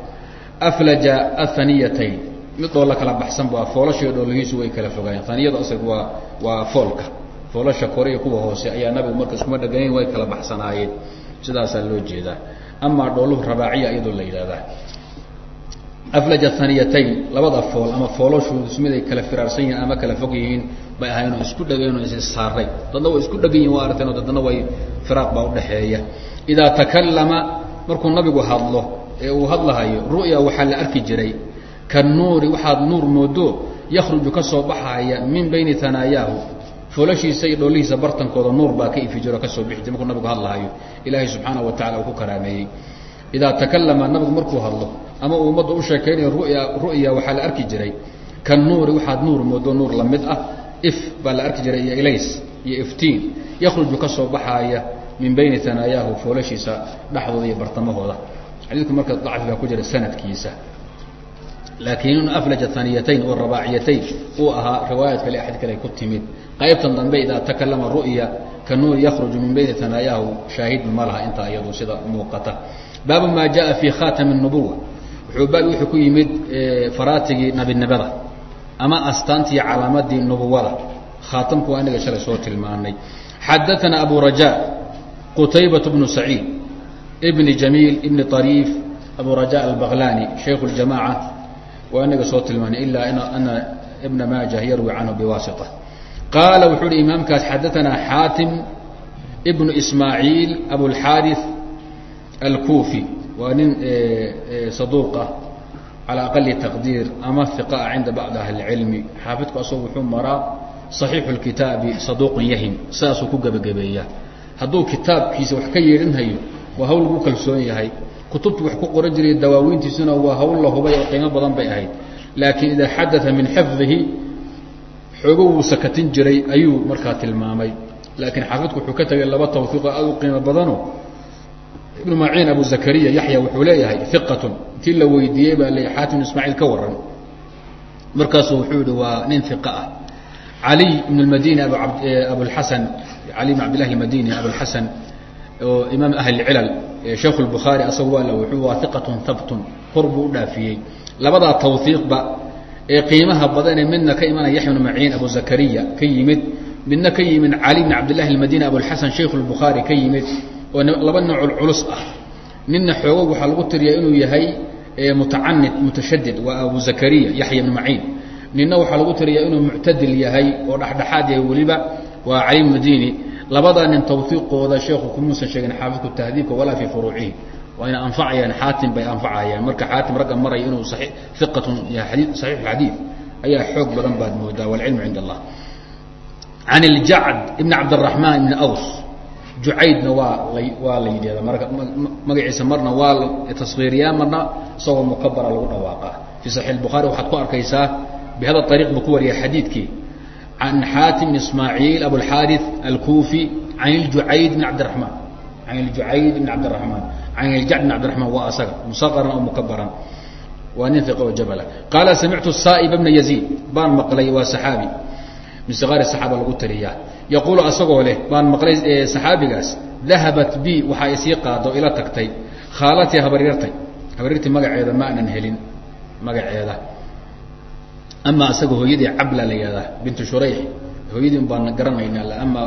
aflaja ahaniyatayn mid dhoolla kala baxsan bu foolashio dhoolahiisu way kala fogaayeen haniyadu asalku waa waa foolka. Foolasha kore iyo kuwa hoose ayaa nabigu marka iskuma dheganayn way kala baxsanaayeen. Sidaasaa loo jeedaa. Amaa dhooluhu rabaaciya iyadoo la yidhahdaa aflaja haniyatayn labada fool ama foolashoodu miday kala firaarsan yihiin ama kala fog yihiin bay ahayn oo isku dhegeenoo issaaray dadna way isku dhegan yihiin waa aragteen oo dadna way firaaq baa udhaxeeya idaa takallama markuu nabigu hadlo ee uu hadlahayo ru'ya waxaa la arki jiray ka nuuri waxaad nuur moodo yakhruju ka soo baxaya min bayni hanaayaahu foolashiisa iyo dhoolihiisa bartankooda nuur baa ka ifi jiro ka soo bixi markuu nabigu hadlahayo ilaahay subxaana wa tacala uu ku karaameeyey. Idaa takallama nabigu markuu hadlo ama uu ummadda u sheekaynayo ruya ru'ya waxaa la arki jiray ka nuuri waxaad nuur moodo nuur la mid ah if baa la arki jiray iyo ilays iyo iftiin. Yakhruju ka soo baxaaya min bayni hanaayaahu foolashiisa dhexdooda iyo bartamahooda xadiidku marka dacfi baa ku jira sanadkiisa. Laakiin in aflaja aniyatayn oo rabaaciyatayn uu ahaa riwaayad kale axad kale ku timid. Qaybtan dambe idaa takalama ru'ya kanuun yakruju min bayni tanaayahu shaahid ma laha intaa iyadu sida muuqata. Baabu maa jaa fii khaatami اnubuwa wuxuu baab wuxuu ku yimid faraatigii nabinimada ama astaantii calaamadii nubuwada khaatamku waa inaga shalay soo tilmaanay. Xadaana abu rajaa qutaybat bnu saciid bni jamiil ibni طariif abu raja albaqlani shaykh اljamaaca waa inaga soo tilmaanay ilaa ana ibna maajah yarwi canhu biwaasita qaala wuxuu uhi imaamkaas xadaثana xaatim bnu ismaaciil abulxaariث alkuufi waa nin saduuqa calى aqali taqdiir ama iqaa cinda bacdi ahli اlcilmi xaafidku asagu wuxuu maraa صaxiixu اlkitaabi saduuqun yahim sidaasuu ku gebagabeeyaa hadduu kitaabkiisa wax ka yeedhinhayo waa hawl lagu kalsoon yahay. Kutubtu wax ku qoran jiray dawaaweyntiisuna waa hawl la hubay oo qiimo badan bay ahayd. Laakiin idaa xadaa min xifdihi xoogo wuu sakatin jiray ayuu markaa tilmaamay. Laakiin xaafidku wuxuu ka tegay laba tawfiiqoo aad u qiimo badano. Ibnu maciin abu zakariya yaxya wuxuu leeyahay iqatun intii la weydiiyey baa le xaatim ismaaciil ka waran markaasuu wuxuu yihi waa nin iqa ah. Caliy ibn madini abulxasan cali bn cabdillahi madini abulxasan oo imaam ahli cilal sheekh lbukhaari asagu waa wuxuu waa iqatun kor buu u dhaafiyey. Labadaa tawhiiqba ee qiimaha badanee midna ka imanaya yaxya bnu maciin abu zakariya ka yimid midna ka yimid cali bn cabdillahi almadini abulxasan shaykh lbukhaari ka yimid oo laba noocol culus ah. Midna xoogo waxaa lagu tiriyaa inuu yahay mutacanid mutashadid waa abu zakariya yaxya bnu maciin ninna waxaa lagu tiriyaa inuu muctadil yahay oo dhexdhexaad yahay weliba waa cali madini labadaa nin tawfiiqooda sheekhu kumuusan sheegin xaafidku tahdiibka walaa fii furuucihi. Waa ina anfacayaan xaatim bay anfacayaan. Marka xaatim ragga maraya inuu iqatun yahay saxiix xadiid ayaa xoog badan baad moodaa walcilmu cind allah. Can iljacd ibn cabdiraxmaan ibni aws. Jucaydna waa la waa la yidhahda marka magaciisa marna waa la taskhiiriyaa marna isagoo mukabara lagu dhawaaqa fii saxiix الbukhaari waxaad ku arkaysaa bihada ariiq buu ku wariyay xadiidkii can xaatim bn ismaaciil abulxaariث alkufi can iljucayd bn cabdiraحmaan can iljucayd bn cabdiraحmaan can iljacd bn cabdiraحmaan waa asaga musaqaran oo mukabaran waa nin iqa oo jabala qaala samictu saa'ib bna yaziid baan maqlay waa saxaabi min sikaari saxaaba lagu tariyaa yaquulu asagoo leh baan maqlay saxaabigaas dahabat bi waxaa isii qaado ila tagtay khaalatii habaryartay habaryartii magaceeda ma anan helin magaceeda ama asaga hooyadii cabla la yihahdaa bintu shurayx hooyadii baan garanaynaa ama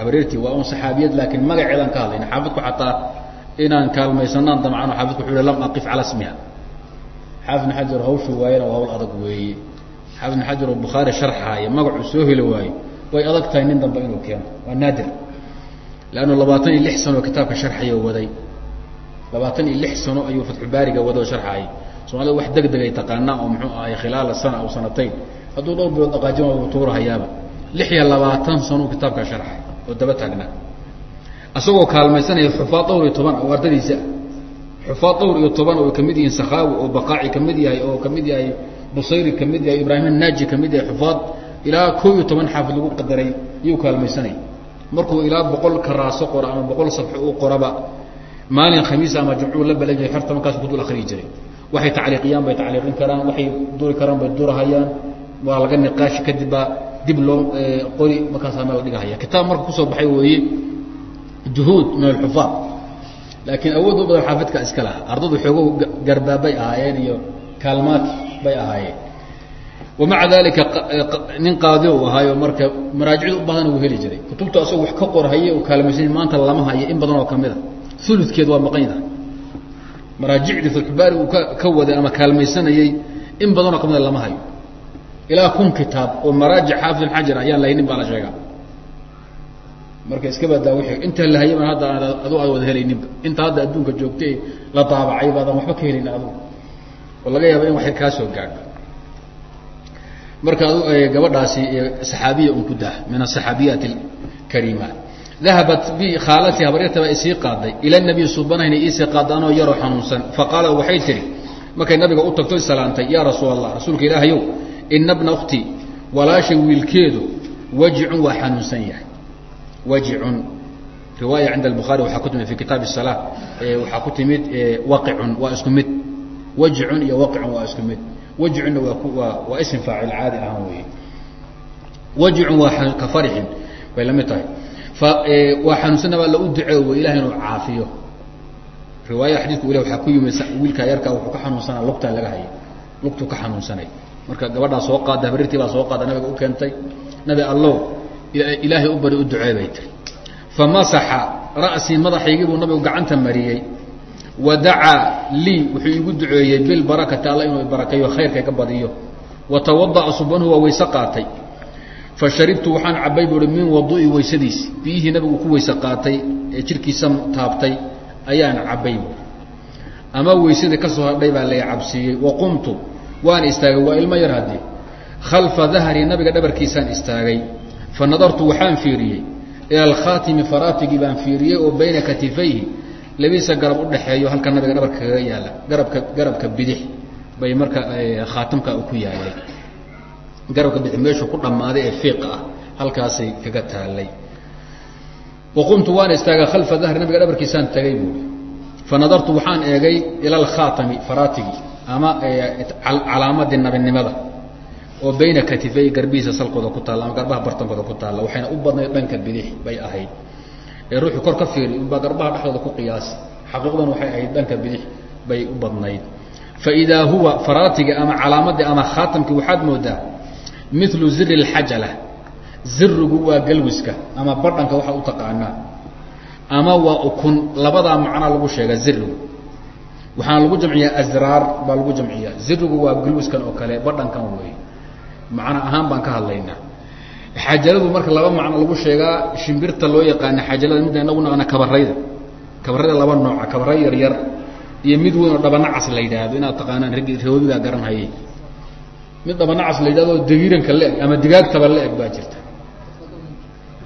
habaryartii waa un saxaabiyad laakiin magaceedaan ka hadlayna. Xaafidku xataa inaan kaalmaysanaan damcano xaafidku wuxuu lam aqif calaa smiha xaafid bn xajar hawshu waayana waa hawl adag weeye xaafid bn xajar oo bukhaari sharxaaya magacuu soo heli waayo. Way adag tahay nin dambe inuu keeno waa naadir. Leannu labaatan iyo lix sano kitaabka sharxaya waday. Labaatan iyo lix sano ayuu fatxubaariga wada oo sharxaayay soomaalida wax deg degay taqaanaa oo muxuu ahay khilaala sana aw sanatayn hadduu dhowr bilood dhaqaajin waa tuurahayaaba lix iyo labaatan sano kitaabka sharxay oo daba taagnaa. Isagoo kaalmaysanaya xufaad dhowr iyo toban oo ardadiisa xufaad dhowr iyo toban oo ka mid yihiin sakhaawi oo baqaaci ka mid yahay oo ka mid yahay busayri ka mid yahay ibraahim annaaji ka mid yahay xufaad ilaa koo iyo toban xaafid lagu qadaray iyuu kaalmaysanay markuu ilaa boqol karaaso qora ama boqol sabxo uu qoraba maalin khamiis ama jumcuu la balan yahay xerta markaas ku dul akriyi jiray waxay tacliiqiyaan bay tacliiqin karaan waxay duri karaan bay durahayaan waa laga niqaashi kadib baa dib loo qori markaasaa meel la dhigahaya kitaab marka ku soo baxay weeye juhuud min alxufaad laakiin awood u badan xaafidka iska laha ardadu xoogo garbaabay ahaayeen iyo kaalmaad bay ahaayeen. Wamaca dalika nin qaadi u ahaayo marka maraajicda u badan uu heli jiray. Kutubta asagoo wax ka qorhaye u kaalmaysan maanta lama hayo in badan oo ka mid a uludkeed waa maqan yahay maraajicdii fatxubaari uu ka ka waday ama kaalmaysanayey in badanoo kamida lama hayo. Ilaa kun kitaab oo maraajic xaafid xajar ayaan lahaynin baa la sheegaa. Marka iska badaa wixii inta la hayay baan hadda adu aad wada helayninba inta hadda adduunka joogtay la daabacay baadan waxba ka helin adugu oo laga yaaba in wax kaa soo gaadho. Marka gabadhaasi saxaabiya un ku dah min asaxaabiyaat alkariimaat dahabat bi khaalatii habaryarta baa isii qaaday ila nabiy subanahna iisii qaada anoo yaroo xanuunsan faqaala waxay tihi markay nabiga u tagto salaantay yaa rasuul allah rasuulka ilaahayow ina bna ukhti walaashay wiilkeedu wajicun waa xanuunsan yahay wajicun riwaaya cinda albukhaari waxaa ku timid fi kitaab الsalaa waxaa ku timid waqicun waa isku mid wajicun iyo waqicun waa isku mid wajicunna waa waa waa ism faacil caadi ahaan weeye wajicun waa ka farixin bay la mid tahay waa xanuunsanna baa lau ducee wey ilahay inuu caafiyo. Riwaaya xadiidku weli waxaa ku yimid wiilkaa yarkaa wuxuu ka xanuunsanaa lugtaa laga hayay lugtuu ka xanuunsanay. Marka gabadhaa soo qaada habarirtii baa soo qaada nabiga u keentay. Nabi allow ilaahay u bari u ducee tiri. Famasaxa ra'sii madaxaygii buu nabigu gacanta mariyey. Wa dacaa lii wuxuu iigu duceeyey bilbarakati alla inuu barakeeyo khayrka ka badiyo. Wa tawada'a subanuhu waa weyse qaatay fa sharibtu waxaan cabay buuhi min wadu'i weysadiisi biyihii nabigu ku weyse qaatay ee jirkiisa taabtay ayaan buui ama weysadii ka soo hadhay baa lay cabsiiyey. Wa qumtu waan istaagay waa ilmo yar haddii. Khalfa dahri nabiga dhabarkiisaan istaagay. Fa nadartu waxaan fiiriyey. Ila alkhaatimi faraatigii baan fiiriyey oo bayna katifayhi labiisa garab udhaxeeyo halka nabiga dhabarka kaga yaalla. Garabka garabka bidix bay marka khaatimka ku yaalay garabka bidix meeshuu ku dhammaaday ee fiiqa ah halkaasay kaga taalay waqumtu waan istaagay khalfa dahri nabiga dhabarkiisaan tagay buui fa nadartu waxaan eegay ila alkhaatami faraatigi ama calaamadii nabinimada oo bayna katifay garbihiisa salkooda ku taalla ama garbaha bartankooda ku taalla waxayna u badnayd dhanka bidix bay ahayd. Ee ruuxu kor ka fiiri unbaa garbaha dhexdooda ku qiyaasi xaqiiqdan waxay ahayd dhanka bidix bay u badnayd. Fa idaa huwa faraatigi ama calaamadii ama khaatamkii waxaad moodaa milu ziri اlxajala zirigu waa galwiska ama badhanka waxaa u taqaanaa. Ama waa ukun labadaa macnaa lagu sheega zirigu waxaana lagu jamciyaa asraar baa lagu jamciyaa. Zirigu waa galwiskan oo kale badhankan wey macno ahaan baan ka hadlaynaa. Xajaladu marka laba macno lagu sheegaa shimbirta loo yaqaana xajalada midda inagu naqana kabarayda kabarayda laba nooca kabaray yar yar iyo mid weyn oo dhabanacas la yidhaahdo inaad taqaanaan raggi reebigaa garanhayay mid dhabanacas la yidhahdo dagiiranka la-eg ama digaagtaba la-eg baa jirta.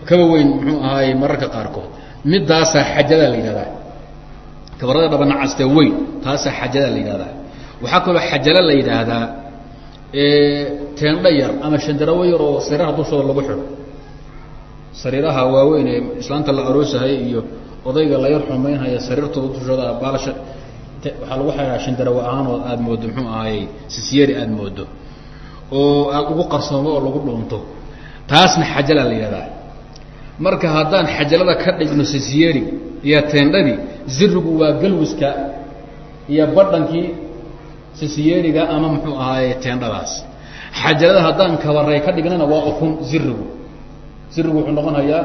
Kaba weyn muxuu ahaaye mararka qaarkood. Midaasaa xajada la yidhahdaa. Kabarada dhabanacaste weyn taasaa xajada la yidhahdaa. Waxaa kaloo xajalo la yidhaahdaa teendha yar ama shandarawo yar oo sariiraha dushooda lagu xidho. Sariiraha waaweyn ee islaanta la aroosahay iyo odayga la yar xumaynhaya sariirtooda dushooda baalasha waxaa lagu xidhaa shandarawo ahaanoo aada moodo muxuu ahaaye sisiyeri aada moodo oo ugu qarsoomo oo lagu dhuunto. Taasna xajala la yidhahdaa marka haddaan xajalada ka dhigno sisiyeri iyo teendhadii zirigu waa galwiska iyo badhankii sisiyeriga ama muxuu ahaaye teendhadaas. Xajalada haddaan kabaray ka dhignana waa ukun zirigu zirigu wuxuu noqonayaa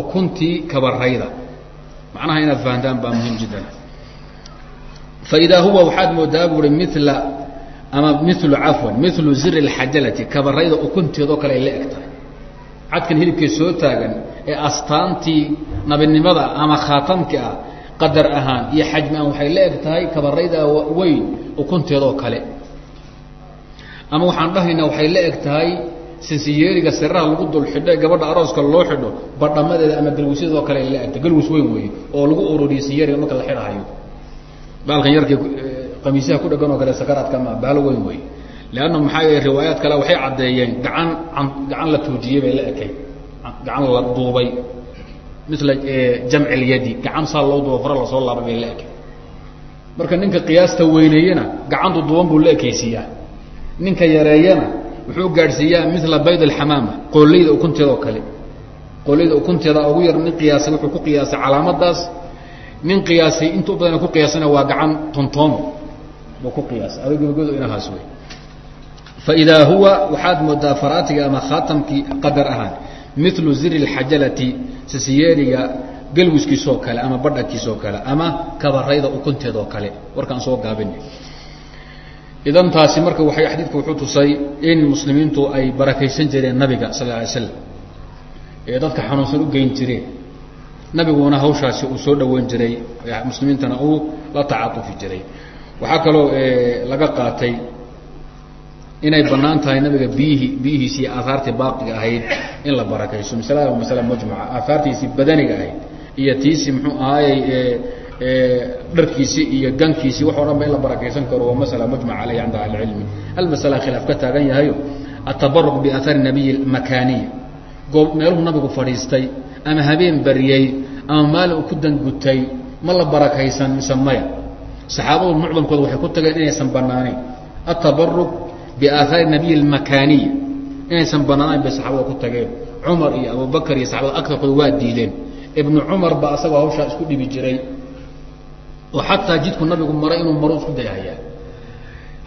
ukuntii kabarayda macnaha inaad fahantaan baa muhiim jiddan fa idaa huwa waxaad moodaa buuri mila ama milu cafwan milu ziri اxajalati kabarayda ukunteedoo kale ay la eg tahay. Cadkan hilibkee soo taagan ee astaantii nabinimada ama khaatamki ah qadar ahaan iyo xajmi ahaan waxay la eg tahay kabarayda weyn ukunteedoo kale. Ama waxaan dhahaynaa waxay la eg tahay sinsiyeeriga siraha lagu dul xidho ee gabadha arooska loo xidho badhamadeeda ama galwisyadeedoo kale ay la egtahay galwis weyn weeye oo lagu ururiye siyeeriga marka la xidhahayo baalkan yarkii qamiisyaha ku dhegan oo kale sakaraadka ma baalo weyn wey leanna maxaa yeele riwaayaad kale waxay caddeeyeen gacan gacan la tuujiyey bay la ekay gacan la duubay. Mila jamci lyadi gacan saa loo duuba fara la soo laabay bay la ekay marka ninka qiyaasta weyneeyena gacantu duuban buu la ekaysiiyaa ninka yareeyana wuxuu gaadhsiiyaa mila bayd alxamaama qooleyda ukunteeda oo kale. Qooleyda ukunteeda ugu yar nin qiyaasay wuxuu ku qiyaasay calaamadaas. Nin qiyaasay inta u badan ku qiyaasana waa gacan tontoomo buu ku qiyaasay ado gabagoodo inahaas wey fa idaa huwa waxaad moodaa faraatiga ama khaatamkii qadar ahaan milu ziri اxajalati sisiyeeriga galwiskiisoo kale ama badhankiisoo kale ama kabarayda ukunteedoo kale. Warkaan soo gaabina idan taasi marka waay xadiidka wuxuu tusay in muslimiintu ay barakaysan jireen nabiga sal alay slam ee dadka xanuunsan u geyn jireen. Nabiguna hawshaasi uu soo dhaweyn jiray muslimiintana uu la tacatufi jiray waxaa kaloo laga qaatay inay bannaan tahay nabiga biyihii biyihiisi iyo aahaartii baaqiga ahayd in la barakayso masalada waa masala majmuca aahaartiisii badaniga ahayd iyo tiisii muxuu ahaayey dharkiisii iyo gankiisii wax o dhan ba in la barakaysan karo waa masala majmuca aleyh cinda ahlicilmi hal masala khilaaf ka taagan yahayo? Atabaruq biahaari nabiyi makaniya goob meeluhu nabigu fadhiistay ama habeen bariyey ama maalin uu ku dangutay ma la barakaysan mise maya saxaabadu mucdamkooda waxay ku tageen inaysan banaanayn atabaruq biaahaari nabiy اmakaniya inaysan banaanayn bay saxaabada ku tageen. Cumar iyo abubakar iyo saxabada agarkooda waa diideen. Ibnu cumar ba asagoo hawshaa isku dhibi jiray. Oo xataa jidku nabigu maray inuu maro isku dayahayaa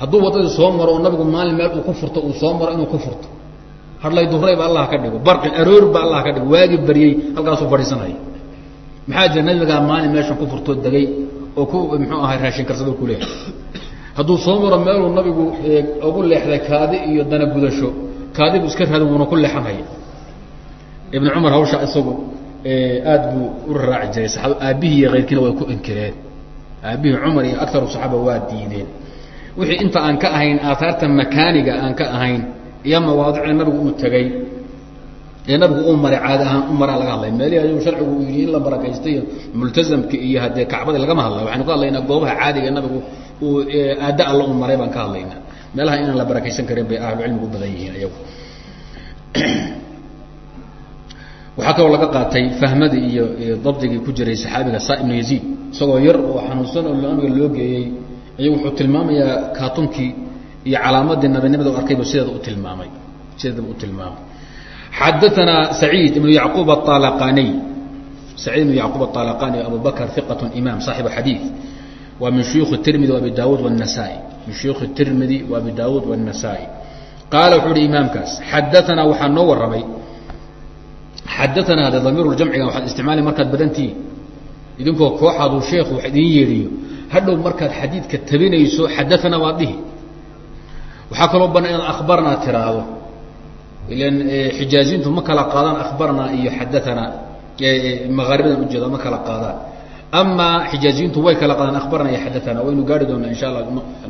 hadduu waddadii soo maro oo nabigu maalin meel uu ku furto uu soo maro inuu ku furto. Hadlay durayba allah ka dhigo. Barqi aroor ba allah ka dhigo. Waagii baryey halkaasuu fadhiisanaya maxaa jira nabigaa maalin meeshan ku furtoo degay oo ku muxuu ahay raashin karsado kuleehay hadduu soo maro meeluu nabigu ugu leexday kaadi iyo dana gudasho kaadibu iska raadin wuuna ku leexanhaya ibnu cumar hawsha isagu aad buu u raaci jiray saxaaba aabbihii iyo kayrkiina way ku inkireen. Aabihii cumar iyo akaru saxaaba waa diideen. Wixii inta aan ka ahayn aaaarta makaaniga aan ka ahayn iyo mawaadicda nabigu uu tegey ee nabigu uu maray caadi ahaan u maraa laga hadlay. Meelihi ayuu sharcigu uu yidhi in la barakaysta iyo multazamka iyo haddee kacbadii lagama hadlay. Waxaynu ka hadlaynaa goobaha caadiga nabigu uu aadda alla u maray baan ka hadlaynaa. Meelaha inaan la barakaysan karin bay ahlucilmigu u badan yihiin iyagu [CLEARS THROAT] waxaa kaloo laga qaatay fahmadii iyo dabdigii ku jiray saxaabiga sa ibnu yaziid. Isagoo yar oo xanuunsan oo nabiga loo geeyey ayuu wuxuu tilmaamayaa kaatunkii iyo calaamadii nabinimada arkaybu sideeda u tilmaamay. Sideedaba u tilmaamay xadaanaa saciid ibnu yacquub aalaqaniy saciid ibnu yacquub aalaqani abu bakr iqat imam saaxibu xadiid waa min shuyuukhi tirmidi abi daawuud wاnasaa-i min shuyuukhi tirmidi wa abi daawuud wاnasaa-i qaala wuxuu uhi imaamkaas xadaanaa waxaa noo warramay xadaanaa hade damiiru jamciga waxaad isticmaali markaad badantihiin idinkoo kooxaaduu sheekhu wax idiin yeedhiyo hadhow markaad xadiidka tabinayso xadaanaa waad dhihi waxaa kaloo banaa inaad akhbarnaa tiraahdo ilan xijaaziintu ma kala qaadaan akhbarnaa iyo xadaanaa maqaaribadan ujeeda ma kala qaadaan amaa xijaaziyiintu way kala qaadaan akhbarnaa iyo xadaanaa waynu gaari doonaa insha allah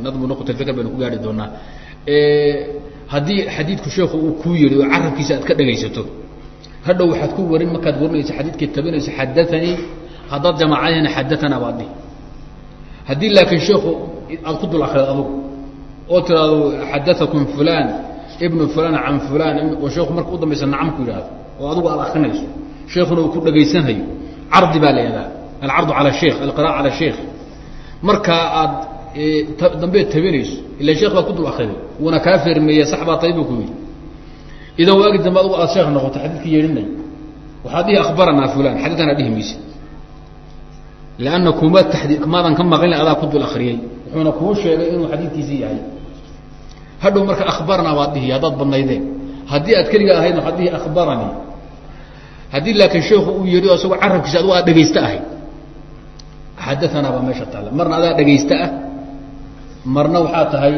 nadmu nuqt fikr baynu ku gaari doonaa haddii xadiidku sheekhu uu kuu yihi oo carabkiisa aad ka dhegaysato hadhow waxaad ku warin markaad warinaysa xadiidkii tabinayso xadaanii haddaad jamaacadina xadaanaa baad dhihi haddii laakiin sheekhu aad ku dul akrido adugu oo tiraahdo xadaakum fulan ibnu fulan can fulan oo sheekhu marka u dambaysa nacam ku yidhaahdo oo adugu aad akrinayso. Sheekuna uu ku dhegaysanhayo. Cardi baa la yihahdaa alcardu cala sheikh alqira'a cala sheikh. Markaa aad dambeed tabinayso ila sheekh baad ku dul akriday wuuna kaa fermeeye sax baa tay buu ku yidhi. Idan waagi dambe adugu aad sheekh noqoto xadiidka yeedhinay waxaad dhihi akhbaranaa fulan xadiidana dhihi mayse lanna kuma tadi kumaadan ka maqlin adaa ku dul akriyey wuxuuna kuu sheegay inuu xadiidkiisii yahay hadhow marka akhbarnaa baad dhihi haddaad badnaydeen haddii aad keliga ahayd waxaad dhihi akhbaranii haddii laakiin sheekhu uu yihi isagoo carabkiisa adugu aad dhegaysta ahayd xadaanaa baa meesha taalla marna adaa dhegaysta ah marna waxaa tahay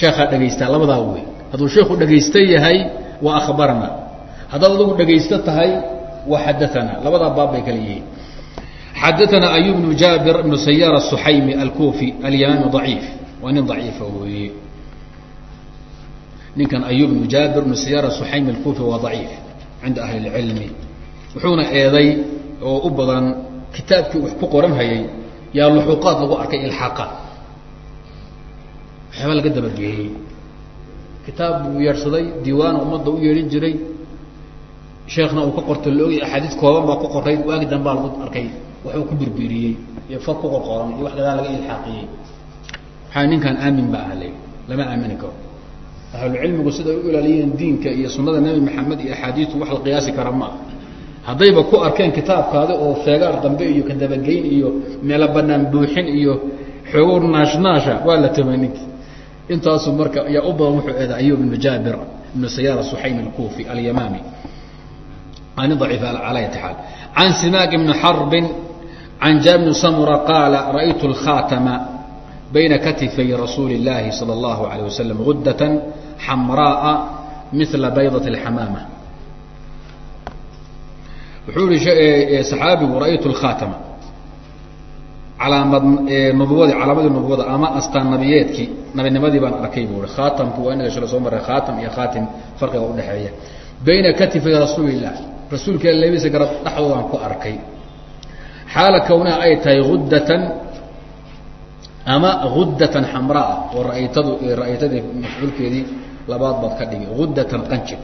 sheekaa dhagaystaa labadaa wey hadduu sheekhu dhegaysta yahay waa akhbarna haddaad adugu dhegaysto tahay waa xadaanaa labadaa baab bay kala yihiin xadaanaa ayub bnu jaabir ibnu sayaar الsuxaymi alkufi alyamaami ضaciif waa nin daciifa weeye. Ninkan ayub bnu jaabir bnu siyaara suxaymi alkuufi waa daciif cinda ahli اlcilmi wuxuuna eeday oo u badan kitaabkii wax ku qoran hayay yaa luxuuqaad lagu arkay ilxaaqa. Waxyaaba laga dabageeyey. Kitaab buu yeedhsaday diiwaana ummadda u yeedhin jiray. Sheekna uu ka qorta laogy axaadiis kooban baa ku qoray waagi dan lagu arkay waxuu ku birbiiriyey iyo fog ku qorqoran iyo wax gadaa laga ilxaaqiyey ninkaan aamin ba ahlay lama aamini karo. Ahlucilmigu siday u ilaaliyeen diinka iyo sunada nebi maxamed iyo axaadiistu wax la qiyaasi kara ma aha. Haddayba ku arkeen kitaabkaadi oo feegaar dambe iyo kadabageyn iyo meelo banaan buuxin iyo xoogo naashnaasha waa la tamay ninki. Intaasu marka yaa u badan wuxuu eeday ayub ibnu jaabir ibnu sayaar suxaym alkufi alyamaami. Ani aciif ala yati xaal can simaak ibni xarbin can jaabir bni samura qaala ra'aytu اlkhaatama bayna katifay rasuuli اllaahi salى اllahu alayه wasalam gudatan xamraaa mila baydaة اlxamaama wuxuu ihi saxaabigu ra'aytu اlkhaatama calaamad nubuwadii calaamadii nubuwada ama astaan nabiyeedkii nabinimadii baan arkay buu i khaatamku waa inaga shala soo maray khaatam iyo khaatim farqiga udhexeeya bayna katifay rasuuli illah rasuulka labadiisa garab dhexdoodaan ku arkay xaala kownaha ay tahay udatan ama gudatan xamraa oo raaytadu ra'aytadii mafcuulkeedii labaad baad ka dhigi gudatan qanjir.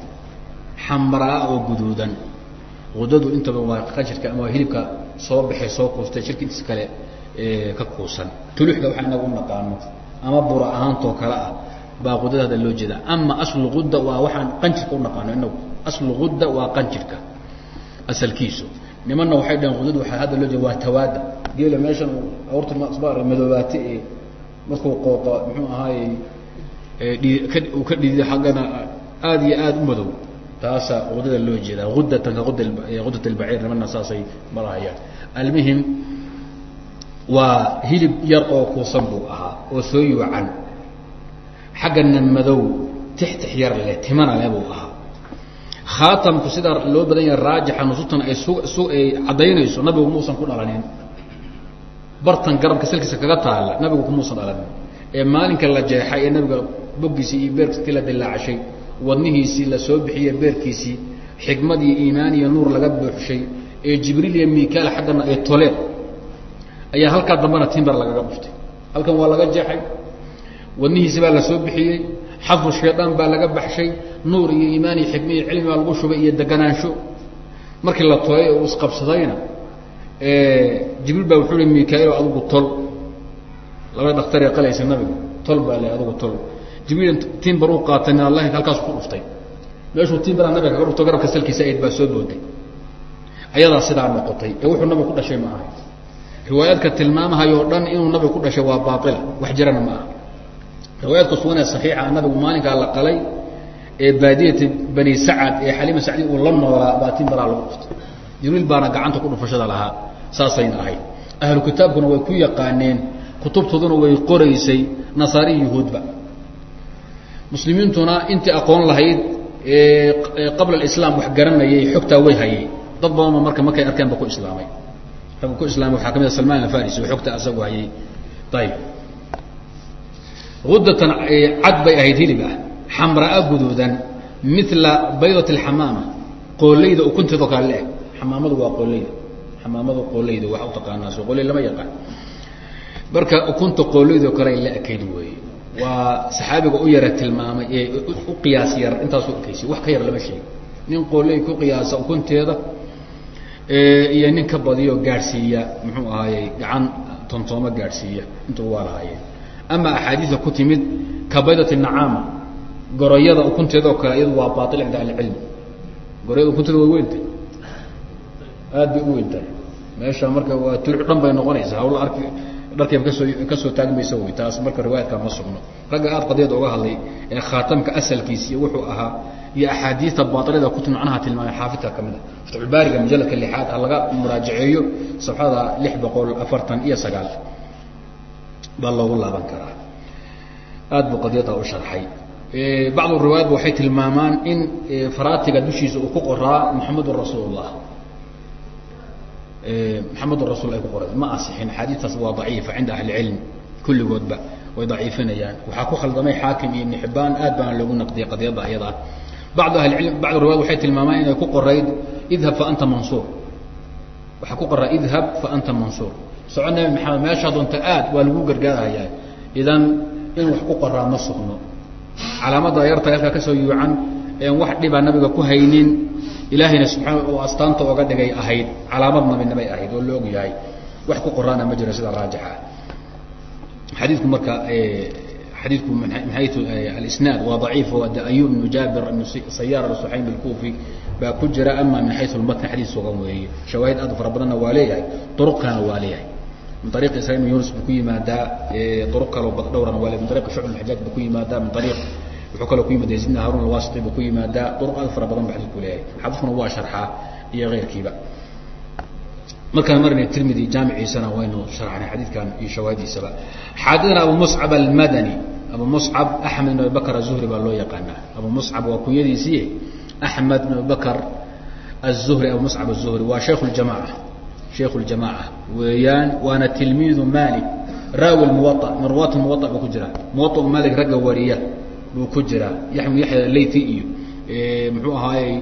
Xamraa oo guduudan. Udadu intaba waa qanjirka ama hilibka soo baxay soo kuustay shirki intiis kale ka kuusan tuluxda waxaa inagu naqaano. Ama bura ahaantoo kale ah baa qudada hadda loo jeeda ama aslu udda waa waxaan qanjirka unaqaano inagu. Aslu udda waa qanjirka asalkiisu nimanna waxay dhaheen qudad waxaa hadda loo waa tawaada. Geela meeshan awrta asbaar madoobaate ee markuu qooqo muxuu ahaayey uu ka dhidido xaggana aada iyo aada u madow. Taasaa udada loo jeedaa. Udatan ka albaciir nimana saasay marahayaan. Almuhim waa hilib yar oo kuusan buu ahaa oo soo yuucan. Xaggana madow tixtix yar leh timana leh buu ahaa khaatamku sidaa loo badan yahay raajixa nusutan ay su ay caddaynayso nabigu muusan ku dhalanin. Bartan garabka salkiisa kaga taalla nabigu kumuusan dhalanin. Ee maalinka la jeexay ee nabiga boggiisii iyo beerkiisii la dilaacashay wadnihiisii la soo bixiyey beerkiisii xikmad iyo iimaan iyo nuur laga buuxshay ee jibriil iyo mikaal xaggana ay toleen ayaa halkaa dambena timber lagaga dhuftay halkan waa laga jeexay. Wadnihiisi baa la soo bixiyey xafu shaydaan baa laga baxshay nuur iyo iimaan iyo xikma iyo cilmi baa lagu shubay iyo deganaansho markii la tolay oo isqabsadayna jibriil baa wuxuu hi mikail adigu tol. Laba dhaktaree qalaysa nabiga tol baa le adigu tol. Jibriil timber u qaatay min halkaas ku dhuftay. Meeshuu timbera nabiga kaga dhufto garabka salkiisa ayd baa soo booday. Ayadaa sidaa noqotay ee wuxuu nabiga ku dhashay ma aha. Riwaayaadka tilmaamahayo o dhan inuu nabiga ku dhashay waa baaila wax jirana ma aha riwaayaadka suganee saxiixa nabigu maalinkaa la qalay ee baadiyati bani sacad ee xaliima sacdi uu la noolaa baa timberaa lagu dhuftay jibriil baana gacanta ku dhufashada lahaa saasayna ahayd. Ahlu kitaabkuna way ku yaqaaneen kutubtooduna way qoraysay nasaari yuhuudba. Muslimiintuna intii aqoon lahayd qabla alislaam wax garanayay xogtaa way hayay. Dad badanba marka markay arkeen ba ku islaamay. Ku islaamay waxaa ka mid a salmaan alfarisi oo xogta asagu hayay. Ayib udatan cad bay ahayd hilib ah xamraa guduudan mila baydat alxamaama qooleyda ukunteedoo kale le-eg xamaamadu waa qooleyda xamaamadu qooleyda waxa utaqaanaa soo qooley lama yaqaan marka ukunta qooleydo kale la ekayd weeye waa saxaabiga u yara tilmaamay ee u qiyaas yar intaasu ekaysiy wax ka yar lama sheego nin qooley ku qiyaasa ukunteeda iyo nin ka badiyo gaadhsiiya muxuu ahaayey gacan tontooma gaadhsiiya intuu waa lahaayeen ama axaadiida ku timid ka baydati nacaama goroyada ukunteedoo kale iyadu waa baail cinda ahlicilm goroyada ukunteeda way weyntahay. Aad bay u weyntahay. Meesha marka waa tulux dhan bay noqonaysaa. Hawla arki dharkayba ka soo ka soo taagmaysa wey taas marka riwaayadka ma sugno. Ragga aad qadiyada uga hadlay ee khaatamka asalkiisi iyo wuxuu ahaa iyo axaadiista baailada ku tim macnaha tilmaamay xaafidka ka mid a fatxulbaariga majaladka lixaad ha laga muraajaceeyo safxada lix boqol afartan iyo sagaal baa loogu laaban karaa. Aad buu qadiyada u sharxay. Bacdu riwaayadba waxay tilmaamaan in faraatiga dushiisa uu ku qoraa muxamedun rasuul اllah maxamedun rasul ay ku qoray ma asixin axaadiistaas waa daciifa cinda ahli cilm. Kulligoodba way daciifinayaan. Waxaa ku khaldamay xaakim iyo ibn xibaan aad baana loogu naqdiyay qadiyadda ayada. Bacdu ahlicilm bacdu riwayad waxay tilmaamaan inay ku qorayd idhab fa anta mansuur. Waxaa ku qoraa idhab fa anta mansuur soco nabi maxamed meeshaa doonta aad waa lagu gargaarahayaa idan in wax ku qoraa ma sugno. Calaamadda yarta halkaa ka soo yuucan een wax dhibaa nabiga ku haynin ilaahayna subxaana oo astaanta oga dhigay ahayd. Calaamad nabinabay ahayd oo la og yahay wax ku qoraana ma jiro sida raajixa. Xadiidku marka xadiidku min xayu alisnaad waa daciif oo ayub ibnu jaabir ibnu sayaar asuxaym alkufi baa ku jira ama min xayu lmatn xadiid sugan weeye. Shawaahid aad fara badanna waa leeyahay duruq kalena waa leeyahay min ariiq israa ibn yunus buu ku yimaadaa ruq kaloo dhowran wale min ariiq shucb xajaaj buu ku yimaadaa min ariiq wuxuu kaloo ku yimaadaa sidna haarun alwaasiti buu ku yimaadaa duruq aad fara badan buu xadiidku leeyahay xadifkuna waa sharxaa iyo keyrkiiba markaan marinay tirmidi jaamiciisana waynu sharxnay xadiidkan iyo shawaahidiisaba xaadidana abu muscab almadani abu muscab axmed ibn abi bakr azuhri baa loo yaqaanaa abu muscab waa kunyadiisii axmed ibn abi bakr azuhri abu muscab azuhri waa shaykh ljamaca shaykh اjamaaca weeyaan waana tilmiidu mali raawi muwa min ruwaat muwa buu ku jiraa. Muwa mali ragga wariya buu ku jiraa. Yaxmu yaxya layti iyo muxuu ahaayey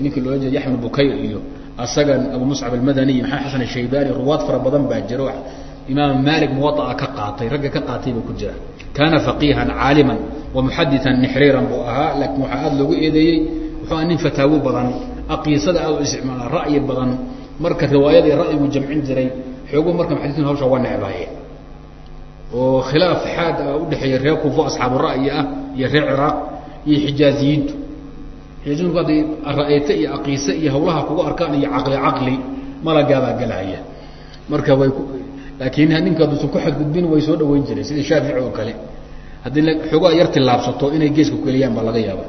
ninkii loolan jira yaxmu bukayr iyo asagan abu muscab almadaniy maxamed xasan ashaybani ruwaad fara badan baa jiro imaam malik muwaaa ka qaatay ragga ka qaatay buu ku jira kaana faqiihan caaliman wamuxadian nixriiran buu ahaa. Laakiin waxaa aada loogu eedeeyey wuxuu nin fataawo badan aqiisada aad u isticmaala ra'yi badan marka riwaayada ra'yigu jamcin jiray xoogu marka muxadiin hawsha waa necbaaye. Oo khilaaf xaad ah udhexeeya reer kuufo asxaabu ra'yi ah iyo reer ciraaq iyo xijaaziyiintu xijaaziyiinku hadday ra'ayte iyo aqiise iyo hawlaha kugu arkaan iyo caqli caqli malagaabaa gelahaya marka way laakiin ninka aduusan ku xadgudbin way soo dhaweyn jireen sida shaafici oo kale. Haddii xoogaa yar tillaabsato inay geeska kueliyaan baa laga yaaba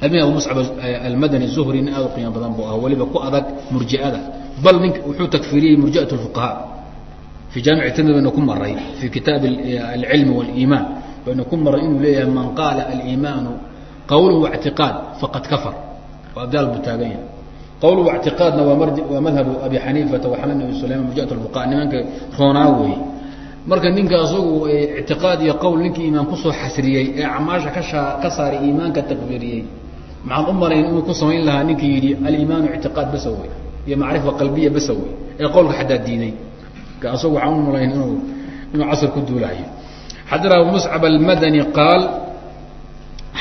amih mcab eh, almadani zuhri nin aad u qiimo badan bu ah waliba ku adag murjiada. Bal nink wuxuu takfiriyey murjia fuqaha. Fii jaamic tirmid baynu ku maray fii kitaab alcilmi eh, waliiman baynu ku maray inuu leeyahay man qaala aliimaanu qawl waictiqaad faqad kafar. Oo abdaal buu taagan yahay. Qawl waictiqaadna waa madhabu abi xaniifata waxamed abi sulayman murjia fuqaha. Nimanka roonaa weeye. Marka ninka asagu eh, ictiqaad iyo qowl ninkii iimaan ku soo xasriyey ee acmaasha ka ka saaray iimaanka takfiriyey maxaan u malayn inuu ku samayn lahaa ninkii yidhi aliimaanu ictiqaad basa wey iyo macrifa qalbiya basa wey ee qowlka xataa diiday ka asagu waxaan u malayn inuu inuu casr ku duulahayo xadana abu muscab almadani qaal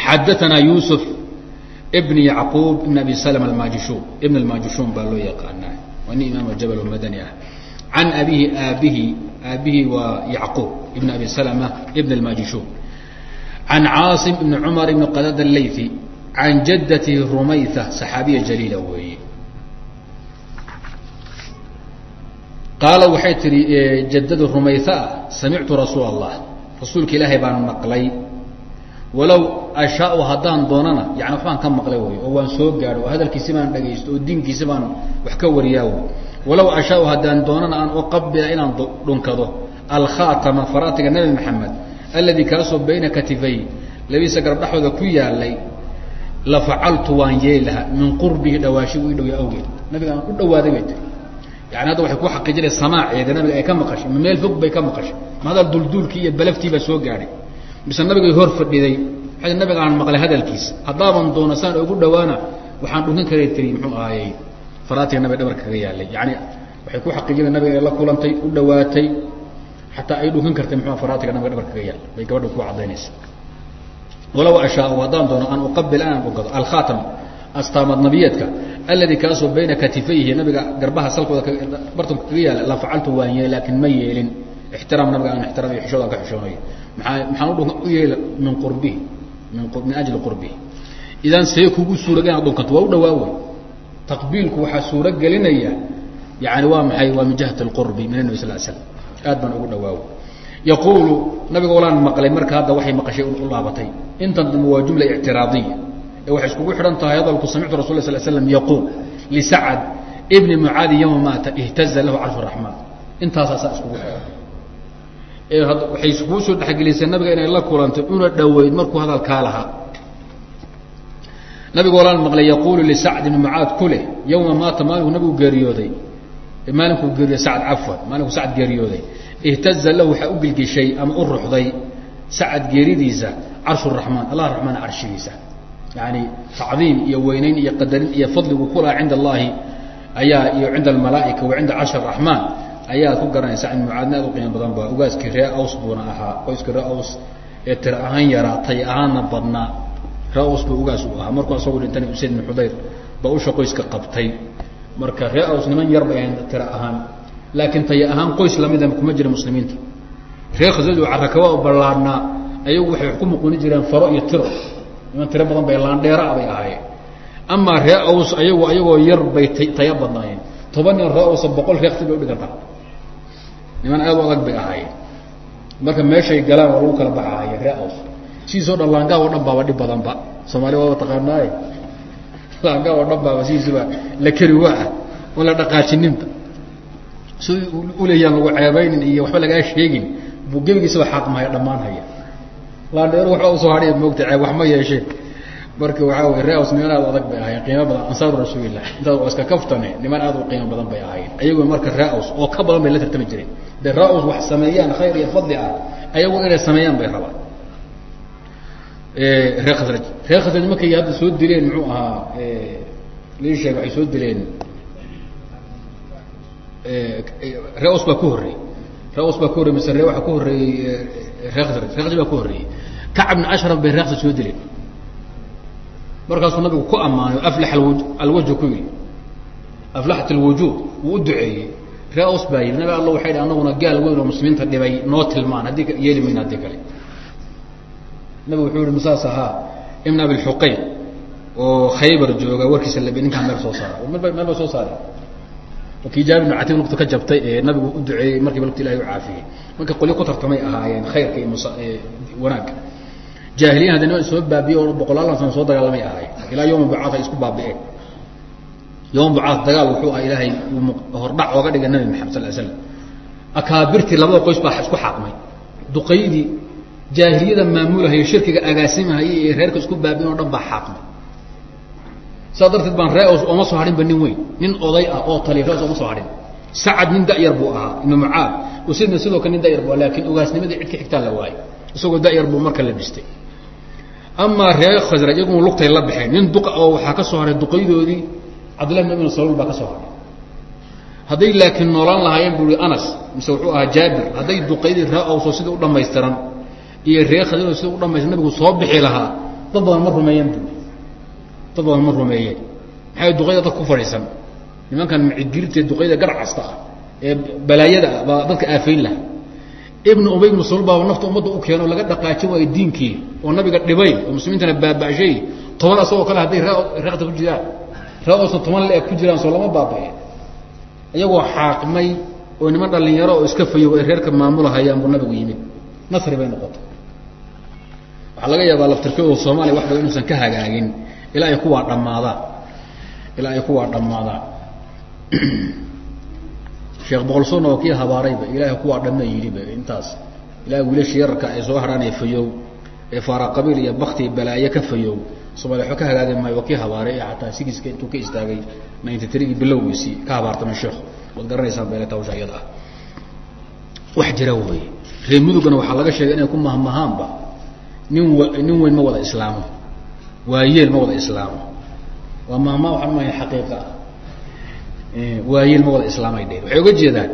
xadaanaa yusuf bn yacquub ibn abi slm almajishun ibn almajishun baa loo yaqaanaa. Waa nin imaam jabal madani ah. Can abihi aabihi aabihi waa yacquub ibn abi slma ibn almajishun can caasim ibn cumar ibn qadad allaythi can jaddatihi rumayha saxaabiya jaliila weeye qaala waxay tihi jaddadu rumayha ah samictu rasuul allah rasuulka ilaahay baan maqlay walow ashaau haddaan doonana yani waxbaan ka maqlay wey oo waan soo gaadho oo hadalkiisi baan dhagaysto oo diinkiisi baan wax ka wariyaa wey walow ashaau haddaan doonana aan uqabila inaan dhunkado alkhaatama faraatiga nabi maxamed alladii kaasoo bayna katifay labiisa garab ku yaalay la facaltu waan yeeli lahaa min qurbihi dhawaashi u dhawya awgeed. Nabiga aan u dhawaaday bay tiri. Yani hadda waxay ku xaqiijinaya samaaceeda nabiga ay ka maqashay ma meel fog bay ka maqashay. Ma hadal dulduulkii iyo balaftiibaa soo gaadhay. Mise nabigay hor fadhiday a nabiga aan maqlay hadalkiisa haddaaban doono saan ugu dhawaana waxaan dhunkan karay tiri muxuu ahaayey faraatiga nabiga dhabarka kaga yaalay yani waxay ku xaqiijinaya nabiga la kulantay u dhawaatay xataa ay dhunkan kartay muxua faraatiga nabiga dhabarka kaga yaal bay gabadha ku cadaynaysa walow ashaa haddaan doono an uqabil anaan ogado alkhatam astaamad nabiyeedka alladii kaasoo bayna katifayhi nabiga garbaha salkooda bartanku kaga yaalla la facaltu waan yeel laakiin ma yeelin. Ixtiraam nabiga aan ixtiraamay xishood aan ka xishoonayo maaa maxaan u yeela min qurbihi min ajli qurbihi idan see kugu suuragen addoonkantu waa u dhawaawo taqbiilku waxaa suuro gelinaya yani waa maxay? Waa min jihati lqurbi min anabi sal l slam aad baan ugu dhawaawo yaquulu nabiga walaan maqlay marka hadda waxay maqashay u laabatay. Intan dambe waa jumla ictiraadiya ee waxay iskugu xidhan tahay hadalku samictu rasul sl slam yaquul lisacad bni mucaadi yowma maata ihtaza lahu carshu raxmaan intaasasaa iskugu xidhan. Waxay kuu soo dhexgelisay nabiga inay la kulantay una dhaweyd markuu hadalkaa lahaa. Nabiga walaan maqlay yaquulu lisacd ibni mucaad ku leh maata maalinkuu nabigu geeriyooday. Maalinkuu geeriyooday sacd cafwan maalinkuu sacd geeriyooday ihtaza lahu waxaa u gilgishay ama u ruxday sacad geeridiisa carshu raxmaan allah raxmaan carshigiisa yani tacdiim iyo weynayn iyo qadarin iyo fadligu kulaha cinda allahi ayaa iyo cinda almalaaika wa cinda carshi raxmaan ayaad ku garanaysa in mucaadna aad u qiimo badan ba ugaaskii ree aws buuna ahaa qoyskii ree aws ee tira ahaan yaraa tay ahaanna badnaa ree aws buu ugaas u ahaa markuu asagoo dhintana usayd ibn xudayr baa usha qoyska qabtay marka ree aws niman yar bay ahayn tira ahaan laakiin tay ahaan qoys lamida kuma jira muslimiinta ree khasraj oo carakaba ballaadhnaa ayagu waxay wax ku muquni jireen faro iyo tiro niman tiro badan bay laandheera bay ahaayeen amaa ree aws ayagu ayagoo yar bay taya badnaayeen toban nin ree awsa boqol reekti bay udhigantaa niman aad u adag bay ahaayeen marka meeshay galaan waa lagu kala baxaaya ree aws sidiisoo dhan laangaa oo dhan baaba dhib badanba soomaaliya waaba taqaanaaye laangaa oo dhan baaba sidiisuba la keri waa oo la dhaqaajininba si uleeyaan lagu ceebaynin iyo waxba lagaa sheegin buu gebigiisaba xaaqmahaya dhammaan haya. Laandheero waxba u soo hadhiya moogta ceeb wax ma marka waxaa wey ree aws niman aad adag bay ahaayeen qiimo badan ansaaru rasuulilah intaas waa iska kaftane niman aad u qiimo badan bay ahaayeen. Ayago marka ree aws oo ka badan bay la tartami jireen. De ree aws wax sameeyaan khayr iyo fadli ah ayagu inay sameeyaan bay rabaan. Ree khasraj ree khasraj markay hadda soo dileen muxuu ahaa lii sheeg waxay soo dileen ree baa ku horreeyey. Ree baa ku horrey mise ree waxaa ku horreeyey ree khasraj ree baa ku horreeyey. Kacab bn ashraf bay ree khasraj soo dileen markaasuu nabigu ku ammaanay aflax alwajhu ku yidhi. Aflaxat alwujuh wuu u duceeyey. Ree aws baa yidhi nabi alla waxay dhi anaguna gaal weyn oo muslimiinta dhibay noo tilmaan haddii yeeli mayna haddii kale. Nabigu wuxuu yihi masaas ahaa ibn abilxuqayq oo khaybar jooga warkiisa labi ninkaan meel soo saara meel ba soo saare wakii jaabir ibn catiq lugta ka jabtay ee nabigu u duceeyey markiiba lugta ilahay u caafiyey marka qolyo ku tartamay ahaayeen khayrka iyo wanaagga jaahiliyan hadda soo baabiye oo boqolaalan sana soo dagaalamay ahay ilaa yoma bucaad ay isku baabi'een yoma bucaad dagaal wuxuu ah ilaahay hordhac ooga dhigay nabi maxamed sal slam akaabirtii labada qoys baa isku xaaqmay duqaydii jaahiliyada maamulahaya shirkiga agaasimahayay ee reerka isku baabi'in o dhan baa xaaqmay saa darteed baan reeos ooma soo hadhinba nin weyn. Nin oday ah oo taliya reeos ooma soo hadhin. Sacad nin da'yar buu ahaa ibnu mucaad usidna sidoo kale nin da'yar bu laakiin ogaasnimadii cid xigtaa la waayay. Isagoo da'yar buu marka la dhistay. Amaa reer khasraj iyaguna lugtay la baxeen. Nin duqa oo waxaa ka soo hadhay duqaydoodii cabdillahi bn ibn saluul baa ka soo hadhay hadday laakiin noolaan lahaayeen buu i anas mise wuxuu ahaa jaabir hadday duqaydii ree awso sida u dhammaystiran iyo ree khadiro sida u dhamaystiran nabigu soo bixi lahaa dad badan ma rumeeyeen bu dad badan ma rumeeyeen maxay duqayda dad ku fadhiisan? Nimankan macidirtee duqayda garcasta ah ee balaayada ah baa dadka aafayn laha ibnu ubay ibnu saluul baaba nafta ummadda u keeno laga dhaqaajin waayo diinkii oo nabiga dhibay oo muslimiintana baaba'shay toban asagoo kale hadday ree reekta ku jiraan. Ree toban le-eg ku jiraan soo lama baaba'e. Iyagoo xaaqmay oo niman dhalinyaro oo iska fayow ay reerka maamulahayaan buu nabigu yimid. Nasri bay noqotay. Waxaa laga yaabaa laftirkooda soomaaliya wax inuusan ka hagaagin ilaa ay kuwaa dhammaadaan ilaa ay kuwaa dhammaadaan [CLEARS THROAT] sheekh boqolsoonna oo kii habaarayba ilaahay kuwaa dhamma yidhiba intaas. Ilahay wiilasha yararka ay soo harhaanay fayow ee faara iyo bakti balaaye ka fayow. Somalia waxba ka hagaagi maayo kii habaaray ee xataa sigiiska intuu ka istaagay ninety three bilowgiisii ka habaartamay sheekh. Waad garanaysaan beeleta hawsha iyada ah. Wax jira wey reer mudugana waxaa laga sheegay inay ku mahmahaanba nin nin weyn ma wada islaamo waayeel ma wada islaamo. Waa mahmaa waxaan umaya xaqiiqa. Waayeel ma wada islaamay dheen waxay oga jeedaan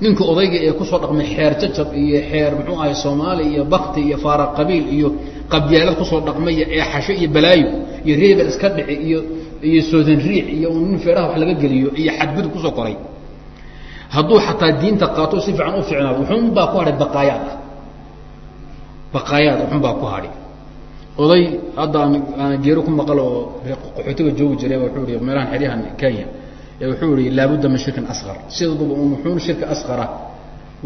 ninka odayga ee ku soo dhaqmay xeer jajab iyo xeer muxuu ahay soomaali iyo bakti iyo faara qabiil iyo qabyaalad ku soo dhaqmaya ee xasho iyo balaayo iyo reebel iska dhici iyo iyo soodan riix iyo nin feeraha wax laga geliyo iyo xadgudub ku soo koray. Hadduu xataa diinta qaato si fiican u ficnaado wuxuun baa ku hadhay baqaayaad. Ah baqaayaad wuxun baa ku hadhi oday hadda aan geero ku maqal oo qaxootiga joogi jiray wuxuu ihi meelahan xeryahan kenya. Wuxuu ihi laabudda min shirkin asqar sidaduba un wuxuun shirka asqara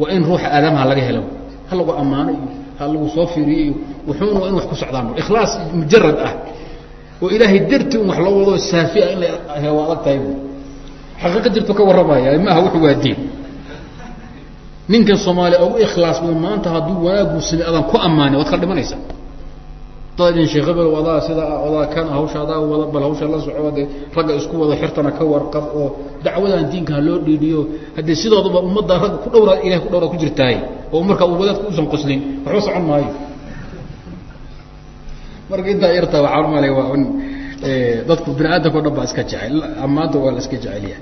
waa in ruuxa aadamaha laga helo. Ha lagu ammaano iyo ha lagu soo fiiriyo iyo wuxuun waa in wax ku socdaan. Ikhlaas mujarad ah. Oo ilaahay darti un wax loo wado saafi ah in la helo adag tahay xaqiiqa jirtu ka warramaya maaha wuxuu waa diin. Ninkan soomaaliya ugu ikhlaasmo maanta hadduu wanaagu samey adaan ku ammaanay waad kala dhimanaysa dad idin sheekh hebel wadaa kan hawsha adaa wada bal hawsha la soco de ragga isku wada xirtana ka warqab oo dacwadan diinka loo dhiidhiyo haddii sidooduba ummadda ragga ku dhawraa ilahay ku dhawraa ku jirtaay oo marka uu wadaadku usan qoslin waxba socon maayo marka intaa yartaa waxaan umalaya waa un dadku bini aadamka o dhan baa iska jecel ammaanta waa la iska jecelyahay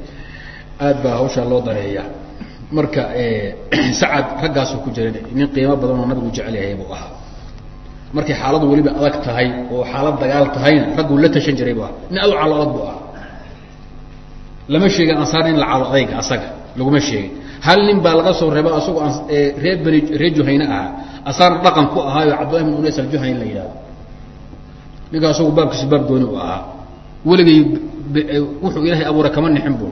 aad baa hawshaa loo dareeya marka sacad raggaasuu ku jira nin qiimo badan oo nabigu jecel yahay buu ahaa markay xaaladu weliba adag tahay oo xaalad dagaal tahayna ragguu la tashan jiray bu ahaa. Nin adu calo adag bu ahaa. Lama sheegin ansaar nin la calo adayga asaga laguma sheegin. Hal nin baa laga soo reeba asagoo reer beni reer juhayne ahaa. Asaarna dhaqan ku ahaayo cabdillahi bin unays aljuhayne la yidhahdo ninka asagu baabkiisu baab gooni u ahaa. Weligay wuxuu ilaahay abuuray kama nixin bu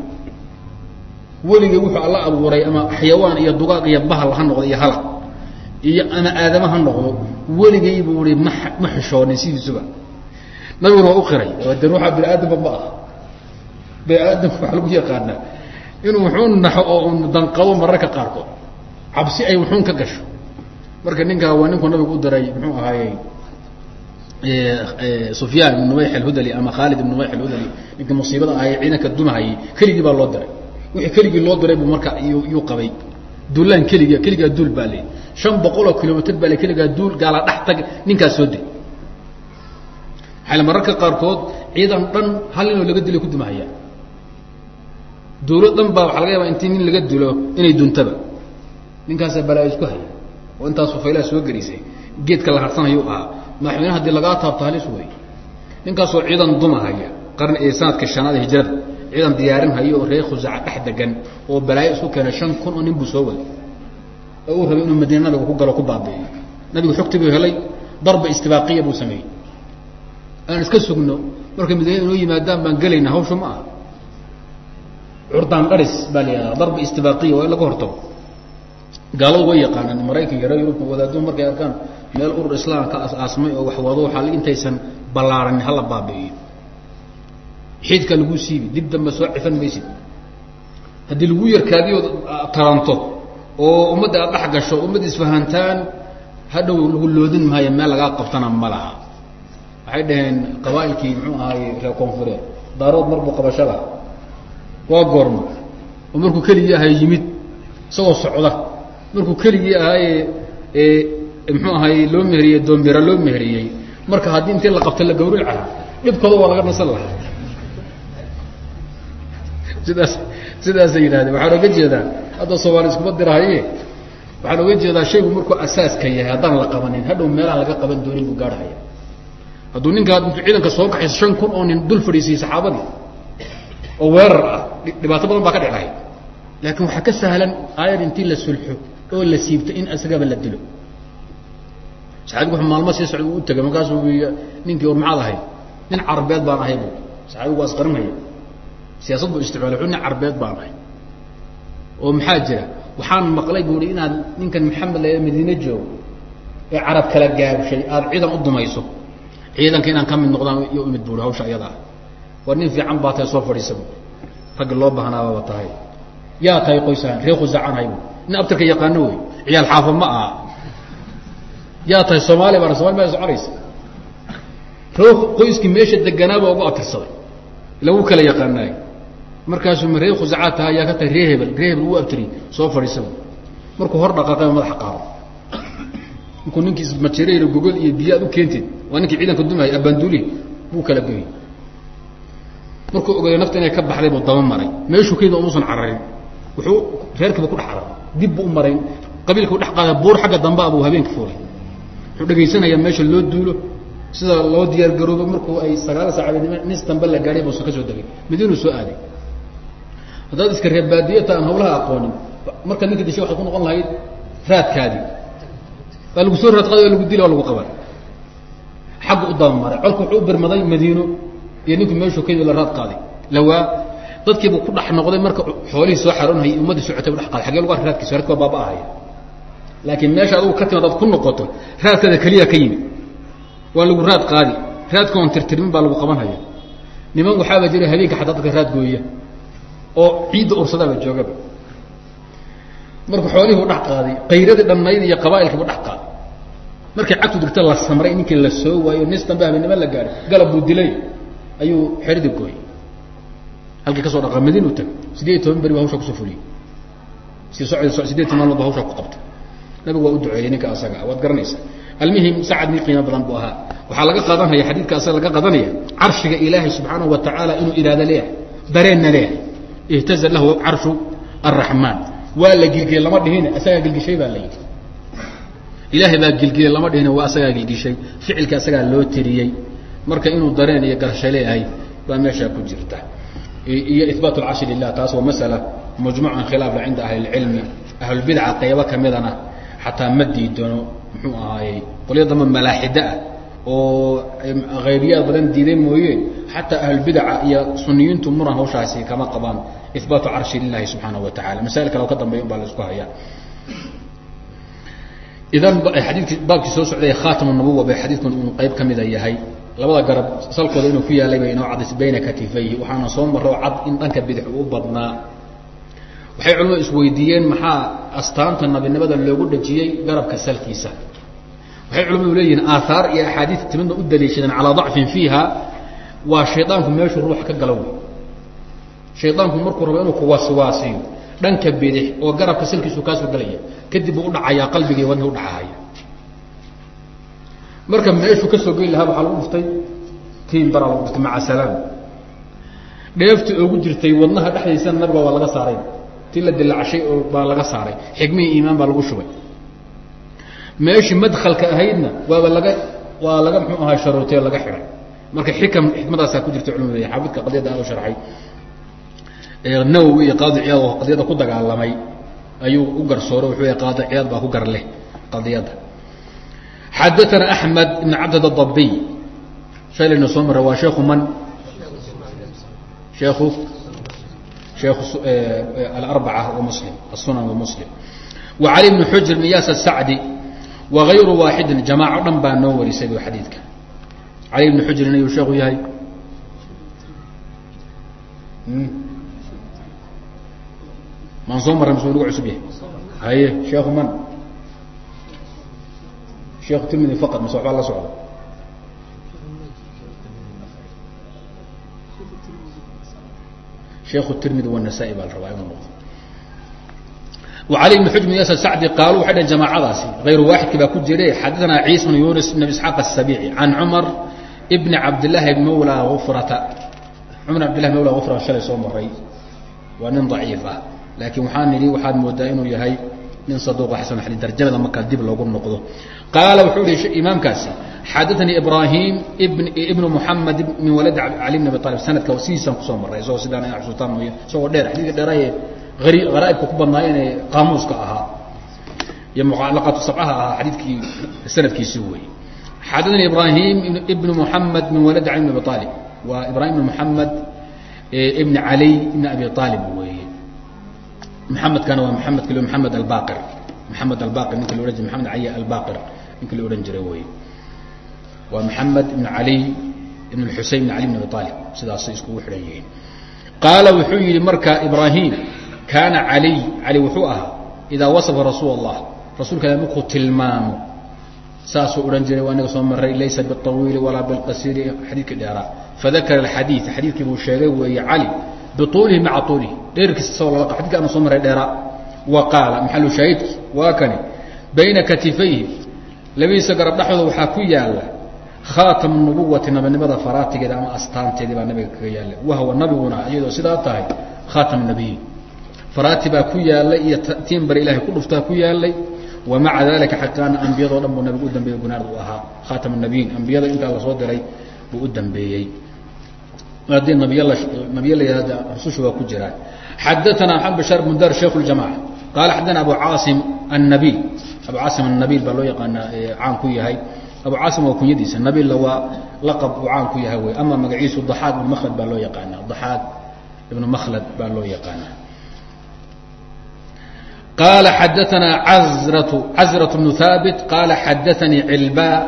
weligay wuxuu alla abuuray ama xayawaan iyo dugaag iyo bahal ha noqdo iyo halaq iyo ama aadama ha noqdo weligay buu i ma ma xishoonin sidiisuba. Nabiguna waa u qiray de ruuxa bini aadamba ma ah bini aadamka waxaa lagu yaqaanaa inuu wuxuun naxo oo un danqado mararka qaarkood cabsi ay wuxuun ka gasho. Marka ninkaa waa ninkuu nabigu u diray muxuu ahaayey sufyaan ibn numayx alhudali ama khaalid ibn numayx alhudali ninka musiibada ahay ciidanka dumahayay keligii baa loo diray wixii keligii loo diray buu marka yuu qabay. Duulaan keliga keligaa duul baa le shan boqoloo kilomitr baa le keligaa duul gaala dhex tag ninkaas soo de maaa mararka qaarkood ciidan dhan hal ninoo laga dilay ku dumahaya dawlad dhan baa waxaa laga yaabaa intii nin laga dilo inay duntaba ninkaasaa balaayo isku haya oo intaas faylaha soo gelisay geedka la harsanayuu ahaa madaxweyne haddii lagaa taabto halis wey ninkaasoo ciidan dumahaya qarni ee sanadka shanaad ee hijrada ciidan diyaarin hayo oo reer khusaca dhex degan oo balaayo isku keenay shan kun oo nin buu soo waday oo uu rabay inuu madiine nabiga ku galo ku baabi'iyo. Nabigu xogti buu helay darba istibaaqiya buu sameeyey. Aan iska sugno markay madiine inoo yimaadaan baan gelayna hawsha ma aha. Curdaan dharis baa la yihahdaa darba istibaaqiya waa in laga hortago. Gaaladu way yaqaanaan maraykanka reer yurubka wadaaduu markay arkaan meel urur islaam ka as-aasmay oo wax wado waxaa intaysan ballaaranin hala baabi'iyo. Xiidka lagu siibi dib dambe soo cifan maysid. Haddii lagu yarkaadiyo taranto oo ummadda aad dhex gasho ummadda isfahantaan hadhow lagu loodin maayo meel lagaa qabtana ma laha. Waxay dhaheen qabaa'ilkii muxuu ahaaye reer koonfureed daarood marbuu qabashada. Waa goorma. Oo markuu keligii ahay yimid isagoo socda. Markuu keligii ahaaye muxuu ahay loo meheriyey doombira loo meheriyey. Marka haddii intii la qabta la gawric aha dhibkooda waa laga nasan lahaa sidaas sidaasay yidhahdeen. Waxaan oga jeedaa hadda soomaali iskuma dirahaye waxaan oga jeedaa shaygu markuu asaaska yahay haddaan la qabanin hadhow meelaan laga qaban doonin buu gaarhaya hadduu ninkaa intuu ciidanka soo kaxayso shan kun oo nin dul fadhiisiyey saxaabadii oo weerar ah dhibaato badan baa ka dhiclahay laakiin waxaa ka sahlan aayad intii la sulxo oo la siibto in asagaba la dilo. Saxaabigu wuxuu maalmo sii socda u tegay markaasuu ninkii war maxaad ahayd nin carbeed baan ahay bu saxaabigu waa isqarinhaya siyaasad buu isticmaalay wuxuu nin carbeed baan ahay. Oo maxaa jira? Waxaan maqlay bu i inaad ninkan maxamed la madiine joogo ee carab kala gaabshay aada ciidan u dumayso ciidanka inaan ka mid noqdaan iyo imid buui hawsha iyada ah war nin fiican baa soo fadhiisa bu raggi loo baahnaababa tahay. Yaa tahay qoysahan ree khusaacanhay bu nin abtirka yaqaano wey ciyaal xaafa ma aha. Yaa tahay soomaaliya baana somali maa soconaysa. Ree qoyskii meesha deganaaba ugu abtirsaday lagu kala yaqaanaay markaasuu ma khusacaad tahay yaa ka tahay ree hebel ree hebel uu abtiri soo fadhiisaba markuu hor dhaqaaqay madaxa qaado markuu ninkii ismajeerayr gogol iyo biyo u keenteed waa ninkii ciidanka dumay abaanduulihi buu kala goyey markuu ogaaday nafta inay ka baxday buu daba maray. Meeshuu kayda umuusan cararin. Wuxuu reerkiiba ku dhex cararay. Dib buu u maray. Qabiilka u dhex qaaday buur xagga damba abuu habeenka fuulay. Wuxuu dhegaysanayaa meesha loo duulo sida loo diyaar markuu ay sagaal saacadeednimo nis dambe la gaadhay buusan ka soo degay. Madiinuu soo aaday haddaad iska reer baadiyata aan hawlaha aqoonin marka ninka dishay waxay ku noqon lahayd raadkaadii waa lagu soo raadqaday waa lagu dila waa lagu qaban xagga u dabamaray colka wuxuu u birmaday madiino iyo ninkii meeshuu ka la raad qaaday. Lawaa dadkiibuu ku dhex noqday marka xoolihii soo xaroonhayay ummaddii socotay bu dhex qaaday. Xagee lagu arka raadkiisa radki waa baaba-ahaya laakiin meesha adugu ka timid ad ku noqoto raadkaada keliya ka yimid. Waa lagu raad qaadi raadka oon tirtirmin baa lagu qabanhaya niman waxaaba jira habeenka xataa dadka raad gooya oo ciidda ursadaaba joogaba. Marka xoolihii u dhex qaaday qayradii dhammayd iyo qabaailkiibu dhex qaaday markay cagtu digta la samray ninkii la soo waayo nis dambe habeenimo la gaadhay galab buu dilay ayuu xeridii gooyey halkii ka soo dhaqa madiin u tagay sideed iyo toban beri ba hawsha ku soo fuliyey. Sii socda sideed toban maalmood ba hawsha ku qabtay. Nabigu waa u duceeyey ninka asaga waad garanaysaa. Almuhim sacad nin qiimo badan buu ahaa. Waxaa laga qaadanaya xadiidka asaga laga qaadanaya carshiga ilaahay subxaanahu wa tacaala inuu iraado leeyahay dareenna leeyahay ihtaza lahu carshu araxmaan waa la gilgiyey lama dhihin asagaa gilgishay baa la yidhi. Ilaahay baa gilgiyey lama dhihin waa asagaa gilgishay. Ficilka asagaa loo tiriyey. Marka inuu dareen iyo garsha leeyahay baa meeshaa ku jirta. Iyo ihbaat lcarshi lilah taas waa masala majmuucan khilaafla cinda ahli lcilmi ahlulbidca qaybo kamidana xataa ma diidano muxuu ahaayey qolya damba malaaxida ah oo haybiyaad badan diiday mooye xataa ahlulbidaca iyo suniyiintu muran hawshaasi kama qabaan. Ihbaatu carshi lilahi subxaanahu wa tacala masail kale oo ka dambeya un baa la isku hayaa. Idan baabkii soo socday khatam nabuwa bay xadiidkan uu qayb ka mida yahay. Labada garab salkooda inuu ku yaalay bay inoo cadays bayna katifayhi. Waxaana soo marro cad in dhanka bidix uu badnaa. Waxay culimadu isweydiiyeen maxaa astaanta nabinimada loogu dhajiyey garabka salkiisa waxay culimadu leeyihiin aaaar iyo axaadiis timidna u daliishadeen calaa dacfin fiiha waa shaydaanku meeshuu ruuxa ka gala wey shaydaanku markuu rabo inuu kuwaswaasiyo dhanka bidix oo garabka salkiisu kaasoo galaya kadib buu udhacayaa qalbigii wadni udhacahaya marka meeshuu ka soo geli lahaa waxaa lagu dhuftay tiin baraa lagu dhuftay maca salaam. Dheeftii oogu jirtay wadnaha dhexdiisana nabiga waa laga saaray. Tii la dilacashay oo baa laga saaray. Xikmihii iimaan baa lagu shubay meeshii madkalka ahaydna waaba laga waa laga mxuu ahaa sharootay o laga xiday marka xikam xikmadaasaa ku jirta culmadu xaafidka qadiyadda aad u sharxay. Nawowi iyo qaadi ciyaad oo qadiyadda ku dagaalamay ayuu u garsooray wuxuu qaadi ciyaad baa ku gar leh qadiyadda. Xadaana axmed ibn cabdad adabiy shalayna soo mara waa sheekhu man? Sheekhu sheekhu alarbaca wamuslim asunan wamuslim wa cali bni xujr bn yaas asacdi wagayru waaxidin jamaaco dhan baa noo warisay bu xadiidka cali bni xujrin ayuu sheekhu yahay. Maan soo marray msuu nagu cusub yahay? Haye sheekhu man. Sheekhu tirmidi faqad mase waxbaa la socda? Sheekhu tirmidi wanasaa-i baa la rabaa inuu noqdo ali ibn xujr bn ysad sacdi qaalu waxay dhaheen jamaacadaasi hayru waaxidki baa ku jire xadaanaa ciisa bn yunis ibn isxaaq asabiici can cumar bni cabdilaahi mawlaa ufrata cumar abdillahi mawlaa ufrata shalay soo maray waa nin daciifa laakiin waxaa nidhi waxaad moodaa inuu yahay nin saduuqa xasan ali darjamada markaa dib loogu noqdo qaala wuxuu ihi imaamkaasi xadaanii ibraahim ibnu muxamed min waladi cali bn abi alib sanadka sidiisaan ku soo maray isagoo sidaan xusuutaan mooy isagoo dheer xadiidka dheeraye haraa'ibka ku badnaa inay qaamuuska ahaa iyo mucaalaqatu sabcaha ahaa xadiidkii sanadkiisii wey xadana ibrahim ibn muxamed min walad cali bn abi aalib waa ibrahim ibn muxamed ibn ali ibn abi aalib weeye muxamedkana waa maamed kal maamed albaqir maamed albaqir ninka la ohan jira maamed ali albaqir ninka la odhan jiray wey waa maxamed ibn ali ibn xusein ibn ali bn abi aalib sidaasay iskugu xidhan yihiin qaala wuxuu yihi marka ibrahim kaana caliy cali wuxuu ahaa idaa wasafa rasuul allah rasuulka markuu tilmaamo saasuu odhan jiray waa inaga soo maray laysa biawiili walaa bilqasiiri xadiidkii dheeraa. Fadakara alxadiid xadiidkii buu sheegay weeye cali biuulihi maca uulihi dheerkiisa isagoo lala xadidka aanu soo maray dheeraa. Wa qaala maxalu shaahidki waa kani bayna katifayhi labadiisa garab dhexdooda waxaa ku yaalla khaatam nubuwati nabinimada faraatigeeda ama astaanteedii baa nabiga kaga yaalla wahwa nabiguna iyadoo sidaa tahay khaatam nabiyiin faraatibaa ku yaalay iyo tiimbare ilahay ku dhuftaa ku yaalay wamaca daalika xaqaana ambiyadoo dhan buu nabigu u dambeeyey gunaard uu ahaa. Khaatama nabiyiin ambiyada intaa la soo diray buu u dambeeyey. Haddii nabiyla nabiya la yihahda rususha waa ku jiraan xadaana maxamed bashar bundar shaikhu ljamaca qaala xadana abu caasim annabiil. Abu caasim annabiil baa loo yaqaanaa caan ku yahay. Abu caasim waa kunyadiisa. Nabiilla waa laqab uu caan ku yahay wey ama magaciisu daxaad ibnu mahlad baa loo yaqaanaa. Daxaad ibnu makhlad baa loo yaqaanaa قال xdثna عزرة عزرة بن ثابت قال xdثني علباء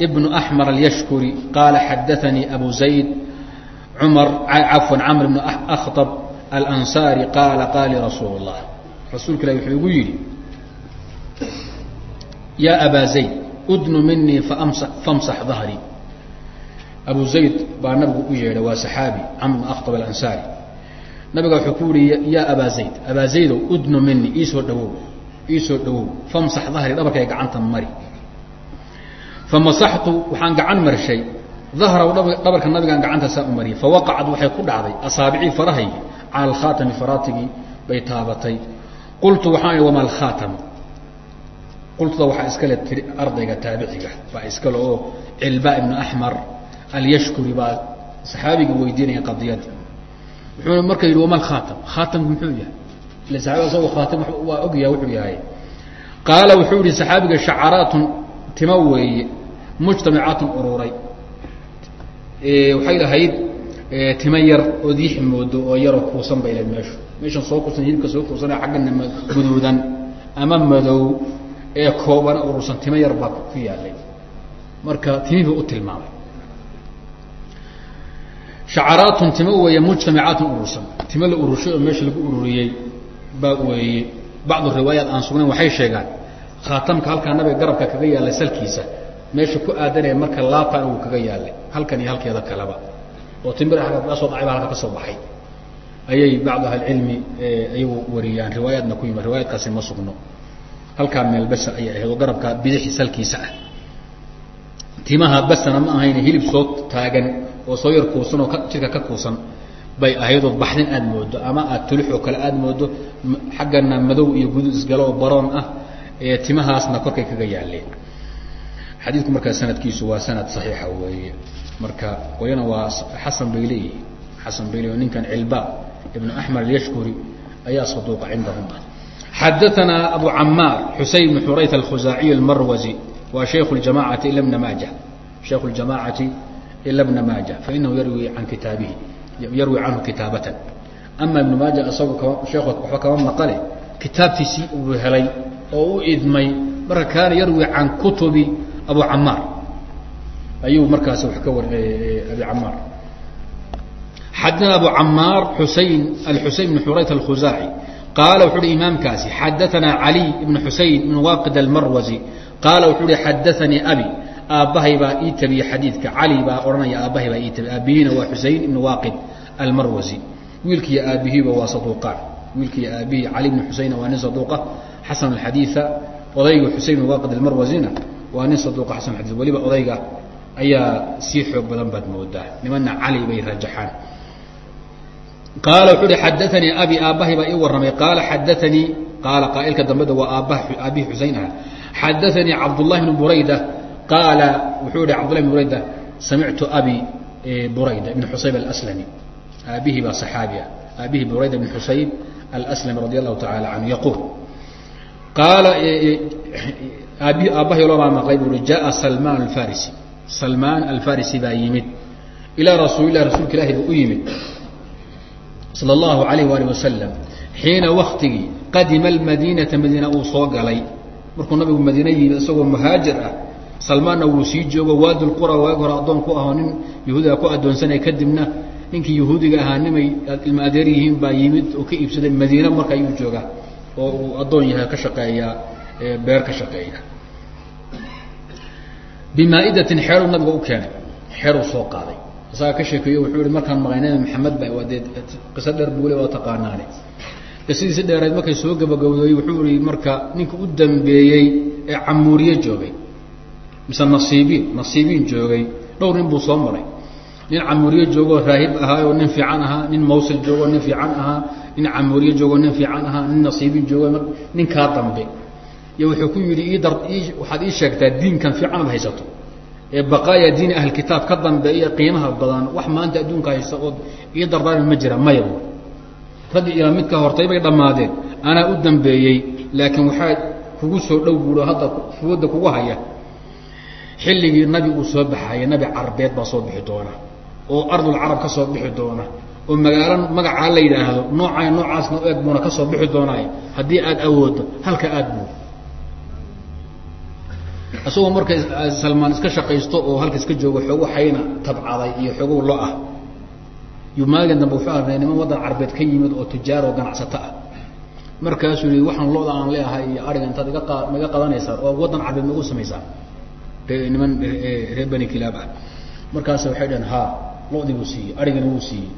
بن أحمر اليشكري قال xdثني أبو زيد عمر عفوا عمر بن أخطب الأنصاري قال قال رsuuل الله رasuulka ilah وxuu igu yidhi يا أbا زيد أdن miنيi فامسح ظهري أبو زaيد baa nabigu u yeedhay waa صحاaبي cمر بن أخطب الأنصاري nabiga wuxuu ku yihi yaa abaa zayd abaa zaydow udnu mini iisoo dhawow iisoo dhawow famsax dahri dhabarkay gacanta mari. Famasaxtu waxaan gacan marshay dahraw dhabarka nabigaan gacanta saa u mariyay. Fawaqacad waxay ku dhacday asaabicii farahaygi cala alkhaatami faraatigii bay taabatay. Qultu waxaan ihi wama alkhaatamu qultuda waxaa iskale tiri ardayga taabiciga baa iskale oo cilbaa ibnu axmar alyashkuri baa saxaabiga weydiinaya qadiyadda wuxuuna marka yidhi wama alkhaatam khaatamku muxuu yahay? Ila saxaabiga asagoo khaatam waa ogyaha wuxuu yahay. Qaala wuxuu yihi saxaabiga shacaraatun timo weeye mujtamicaatun ururay waxay lahayd timo yar oo diixi moodo oo yaroo kuusan bay lahayd meeshu. Meeshan soo kuusan hilibka soo kuusanee xaggana guduudan ama madow ee koobana urursan timo yar baa ku yaalay marka timihii u tilmaamay shacaraatun timo weeye mujtamicaatun urursan timo la ururshay oo meesha lagu ururiyey baa weeye. Bacdu riwaayaat aan sugnayn waxay sheegaan khaatamka halkaa nabiga garabka kaga yaallay salkiisa meesha ku aadanaya marka laabtaan uu kaga yaallay halkan iyo halkeeda kaleba oo timbir agga kaga soo dhacay baa halka ka soo baxay. Ayay bacdu ahlicilmi ayagu wariyaan riwaayaadna ku yimi riwaayaadkaasi ma sugno. Halkaa meel basa ayay ahayd oo garabka bidixi salkiisa ah. Timaha basana ma ahayne hilib soo taagan oo soo yar kuusan oo jidka ka kuusan bay ahaydoo baxdin aad moodo ama aad tulux oo kale aad moodo xaggana madow iyo gudu isgalo oo baroon ah ee timahaasna korkay kaga yaaleen xadiidku markaa sanadkiisu waa sanad saxiixa weeye. Marka qoyana waa xasan bay leeyihi xasan bay leeyihi ninkan cilbaa ibnu axmed alyashkuri ayaa saduuqa cindahum. Ah xadaanaa abu camaar xuseyn bn xurayt alkhuzaaciy almarwazi waa shaykhu ljamacati ibna maaja shaykhu ljamaacati ila bna maaja fainahu yarwi can kitaabihi yarwi canhu kitaabatan ama ibnu maaja isagu sheekh waxba kama maqale kitaabtiisii uu helay oo u idmay marka kaana yarwi can kutubi abu camaar ayuu markaas wax ka war abi camaar xadana abu camaar xusein alxusein bn xurayt alkhuzaaci qaala wuxuu uhi imaamkaasi xadaanaa caliy ibn xusein ibn waaqid almarwazi qaala wuxuu uhi xadaanii abi aabbahay baa ii tabiyey xadiidka. Cali baa odhanaya aabbahay baa ii tabiy aabbihiina waa xusein ibn waaqid almarwazi. Wiilkiiyo aabihiiba waa saduuqaan wiilkiiyo aabihii cali bni xuseyna waa nin saduuqa. Xasan alxadiida odayga xusein waaqid almarwasina waa nin saduuqa xasan alxadiid weliba odayga ayaa sii xoog badan baad moodaa. Nimana cali bay rajaxaan. Qaala wuxuu uhi xadaanii abi aabbahay baa ii warramay. Qaala xadaanii qaala qaa'ilka dambeda waa aabbaha aabihii xusein aha xadaanii cabdullahi bnu burayda qaala wuxuu yihi cbdullah bn burayda samictu abi e, burayda bn xusayb alslami aabihii baa saxaabi ah aabihii burayda bn xusayb alslami radi allahu tacaala canhu yaquul qaala e, e, aab aabbahay loobaa maqlay buu i jaءa salmaan alfarisi. Salmaan alfarisi baa yimid. Ilaa rasuulilah rasuulka ilaahi buu u yimid. Sal اllahu alayh alih wasalam xiina waktigii qadima almadiinata madiina uu soo galay. Markuu nabigu madiina yimid isagoo muhaajir ah salmaanna wuu sii joogo waadi lqura waag hore addoon ku ahoo nin yahuudiga ku addoonsanaya kadibna ninkii yahuudiga ahaa nimay ilma adeer yihiin baa yimid oo ka iibsaday madiine marka ayuu joogaa oo uu addoon yahay ka shaqeeyaa beer ka shaqeeya. Bimaa'idatin xeeruu nabiga u keenay xeeruu soo qaaday. Isagaa ka sheekeeyo wuxuu ihi markaan maqlay nabi maxamed ba waa dee qiso dheer buule waa taqaanaane qisadiisi dheereed markay soo gabagabooday wuxuu ihi marka ninka u dambeeyey ee camuuriye joogay mise nasiibiin nasiibiin joogay. Dhowr nin buu soo maray. Nin camuuriye joogoo raahib ahaayoo nin fiican ahaa nin mawsil joogoo nin fiican ahaa nin camuuriye joogoo nin fiican ahaa nin nasiibiin joogo ninkaa dambe. Iyo wuxuu ku yidhi waxaad ii sheegtaa diinkan fiican ad haysato. Ee baqaaya diini ahlkitaab ka dambeeya qiimaha badan wax maanta adduunka haysta ood ii dardaarmi ma jira maya raggi ilaa midka hortay bay dhammaadeen. Anaa u dambeeyey laakiin waxaa kugu soo dhow buulo hadda fuwadda kugu haya xilligii nabi uu soo baxaya nabi carbeed baa soo bixi doona oo ardul carab ka soo bixi doona oo magaalo magacaa la yidhaahdo noocay noocaasna u eg buuna ka soo bixi doonaay. Haddii aada awooddo halka aad buu isagoo marka salmaan iska shaqaysto oo halka iska joogo xoogo xayna tabcaday iyo xoogow lo ah. Yu maalin dambe wuxuu arnay niman waddan carbeed ka yimid oo tujaar oo ganacsato ah. Markaasuu yihi waxaan loda aan leeahay iyo ariga intaad iga maiga qadanaysaa oo waddan carbeed maugu samaysaan niman reer bani kilaab ah. Markaas waxay dhaheen ha lodii buu siiyey arigana wuu siiyey.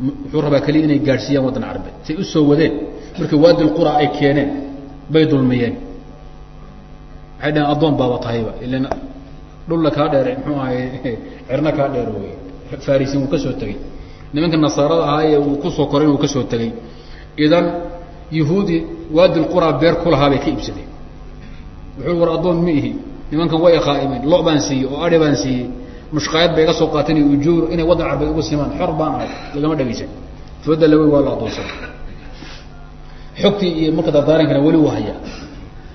Wuxuu rabaa keliya inay gaadhsiiyaan waddan carbeed say u soo wadeen. Markii waadi lqura ay keeneen bay dulmiyeen waxay dhaheen addoon baaba tahayba ilan dhulla kaa dheer muxuu ahay [LAUGHS] cerna kaa dheer wey farisiin wuu ka soo tegey. Nimanka nasaarada ahaaye uu ku soo koray uu ka soo tegey. Idan yahuudi waadi lqura beer ku bay ka iibsadeen. Wuxuu war addoon ma ihi nimankan way khaaimeen lo baan siiyey oo ari baan siiyey. Mushqaayad bay iga soo qaateen ujuur inay waddan carbeed uga simaan. Xor baan ahay lagama dhegaysan fooda lawey waa la addoonsan xogtii iyo marka dardaarankana weli u hayaa.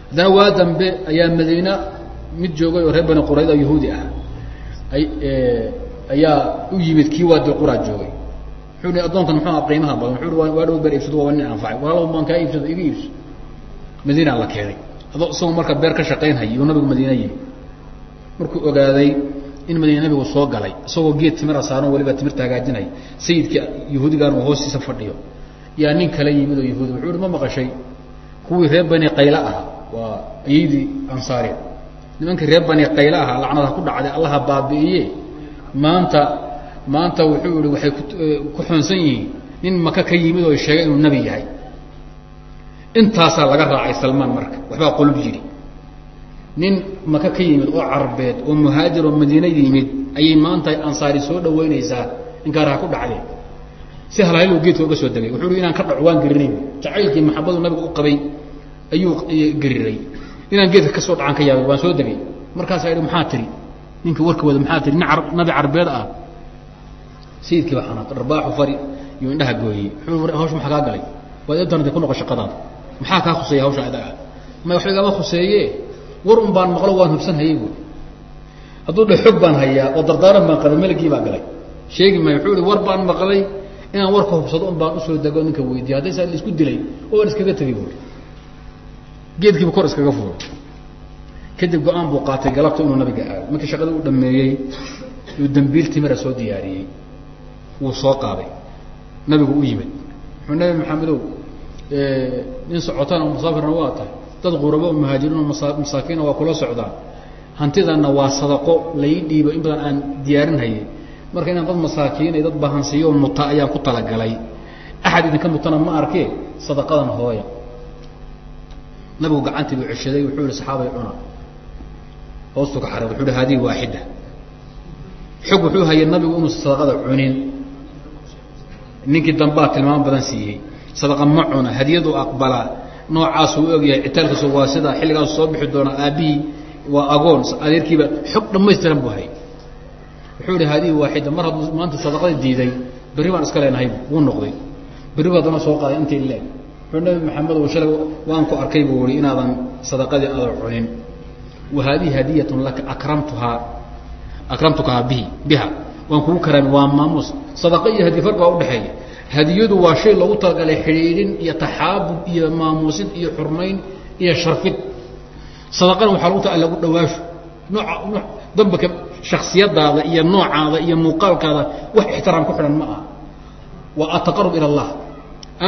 Haddana waa dambe ayaa madiina mid joogay oo reer bani qurayda yahuudi ah. Ay ayaa u yimid kii waadi qura joogay. Wuxuu hi addoonkan muxuu aha qiimaha badan? Wuxuu hi waa dhow beer iibsado waa nin anfacay walaalow baan kaa iibsado iga iibso. Madiina la keenay adoo isagoo marka beer ka shaqaynhayay uu nabigu madiina yimi. Markuu ogaaday in madiina nabigu soo galay isagoo geed timira saaran waliba timirta hagaajinay sayidkii yahuudigan uu hoostiisa fadhiyo. Yaa nin kala yimid oo yahuudi wuxuu hi ma maqashay? Kuwii reer bani qayla ahaa waa ayaydii ansaariya nimankii reer bani qayla ahaa lacnada ku dhacday allaha baabi'iye maanta maanta wuxuu ihi waxay ku xoonsan yihiin nin maka ka yimid oo sheegay inuu nebi yahay intaasaa laga raacay salmaan marka waxbaa qolub yidhi. Nin maka ka yimid oo carbeed oo muhaajir oo madiine yimid ayay maanta ansaari soo dhaweynaysaa inkaaraha ku dhacdeen si halhaylu geedka uga soo degay wuxuu hi inaan ka dhaco waan gariray jacaylkii maxabadu nabiga u qabay ayuu gariray inaan geedka ka soo dhacan ka yaabay waan soo degay. Markaasaa ihi maxaa tiri? Ninka warka wada maxaa tiri? Nin nabi carbeed ah. Sayidkii baa xanaaq arbaaxu fari iyo indhaha gooyey. Hawsha maxaa kaa galay. Waad eedanada ku noqo shaqadaada maxaa kaa khuseeya hawsha adaga ma waxba igama khuseeye war un baan maqlo waan hubsan hayay buui hadduu dhe xog baan hayaa oo dardaaran baan qabay meligii baa galay. Sheegi maayo wuxuu ihi war baan maqlay inaan warka hubsado un baan u soo dego ninka weydiiyo hadday saa la isku dilay oo aan iskaga tegay buui geedkiiba kor iskaga fuulay kadib go'aan buu qaatay galabta inuu nabiga aado. Markii shaqadii u dhameeyey uu dambiil timira soo diyaariyey wuu soo qaaday nabigu u yimid wuxuu nabi maxamedow nin socotaan oo musaafirna waa tahay. Dad qurabo oo muhaajiriin oo masaakiina waa kula socdaan. Hantidanna waa sadaqo lai dhiibo in badan aan diyaarin hayay marka inaan dad masaakiin dad bahansiiyo muta ayaan ku talagalay. Axad idinka mutana ma arkee? Sadaqadan hooya nabigu gacantii buu ceshaday wuxuu yihi saxaabay cuna. Hoostu ka xaray wuxuu hi hadihi waaxida xog wuxuu hayay nabigu inuusa sadaqada cunin. Ninkii dambaa tilmaamo badan siiyey sadaqa ma cuna hadiyadu aqbalaa noocaasuu u ogyahay. Citaalkiisu waa sida xilligaasu soo bixi doona aabbihii waa agoon. Adeerkiiba xog dhamaystiran buu hay wuxuu ihi hadihi waaxida mar hadduu maanta sadaqada diiday berri baan iska leenahay wuu noqday. Berri bu haddana soo qaaday intii leeg wuxuu nabi maxamed u shalay waan ku arkay buu ihi inaadan sadaqadii aadan cunin. Wa haadihi hadiyatun laka akramtuhaa akramtukahaa bihi biha. Waan kugu karaami waa maamuus. Sadaqa iyo hadiye farq baa udhexeeya hadiyadu waa shay loogu talagalay xidhiidhin iyo taxaabub iyo maamuusid iyo xurmayn iyo sharfid. Sadaqana waxaa lagu ta lagu dhawaasho nooca noo dambaka shaksiyadaada iyo noocaada iyo muuqaalkaada wax ixtiraam ku xidhan ma aha. Waa ataqarub ila allah.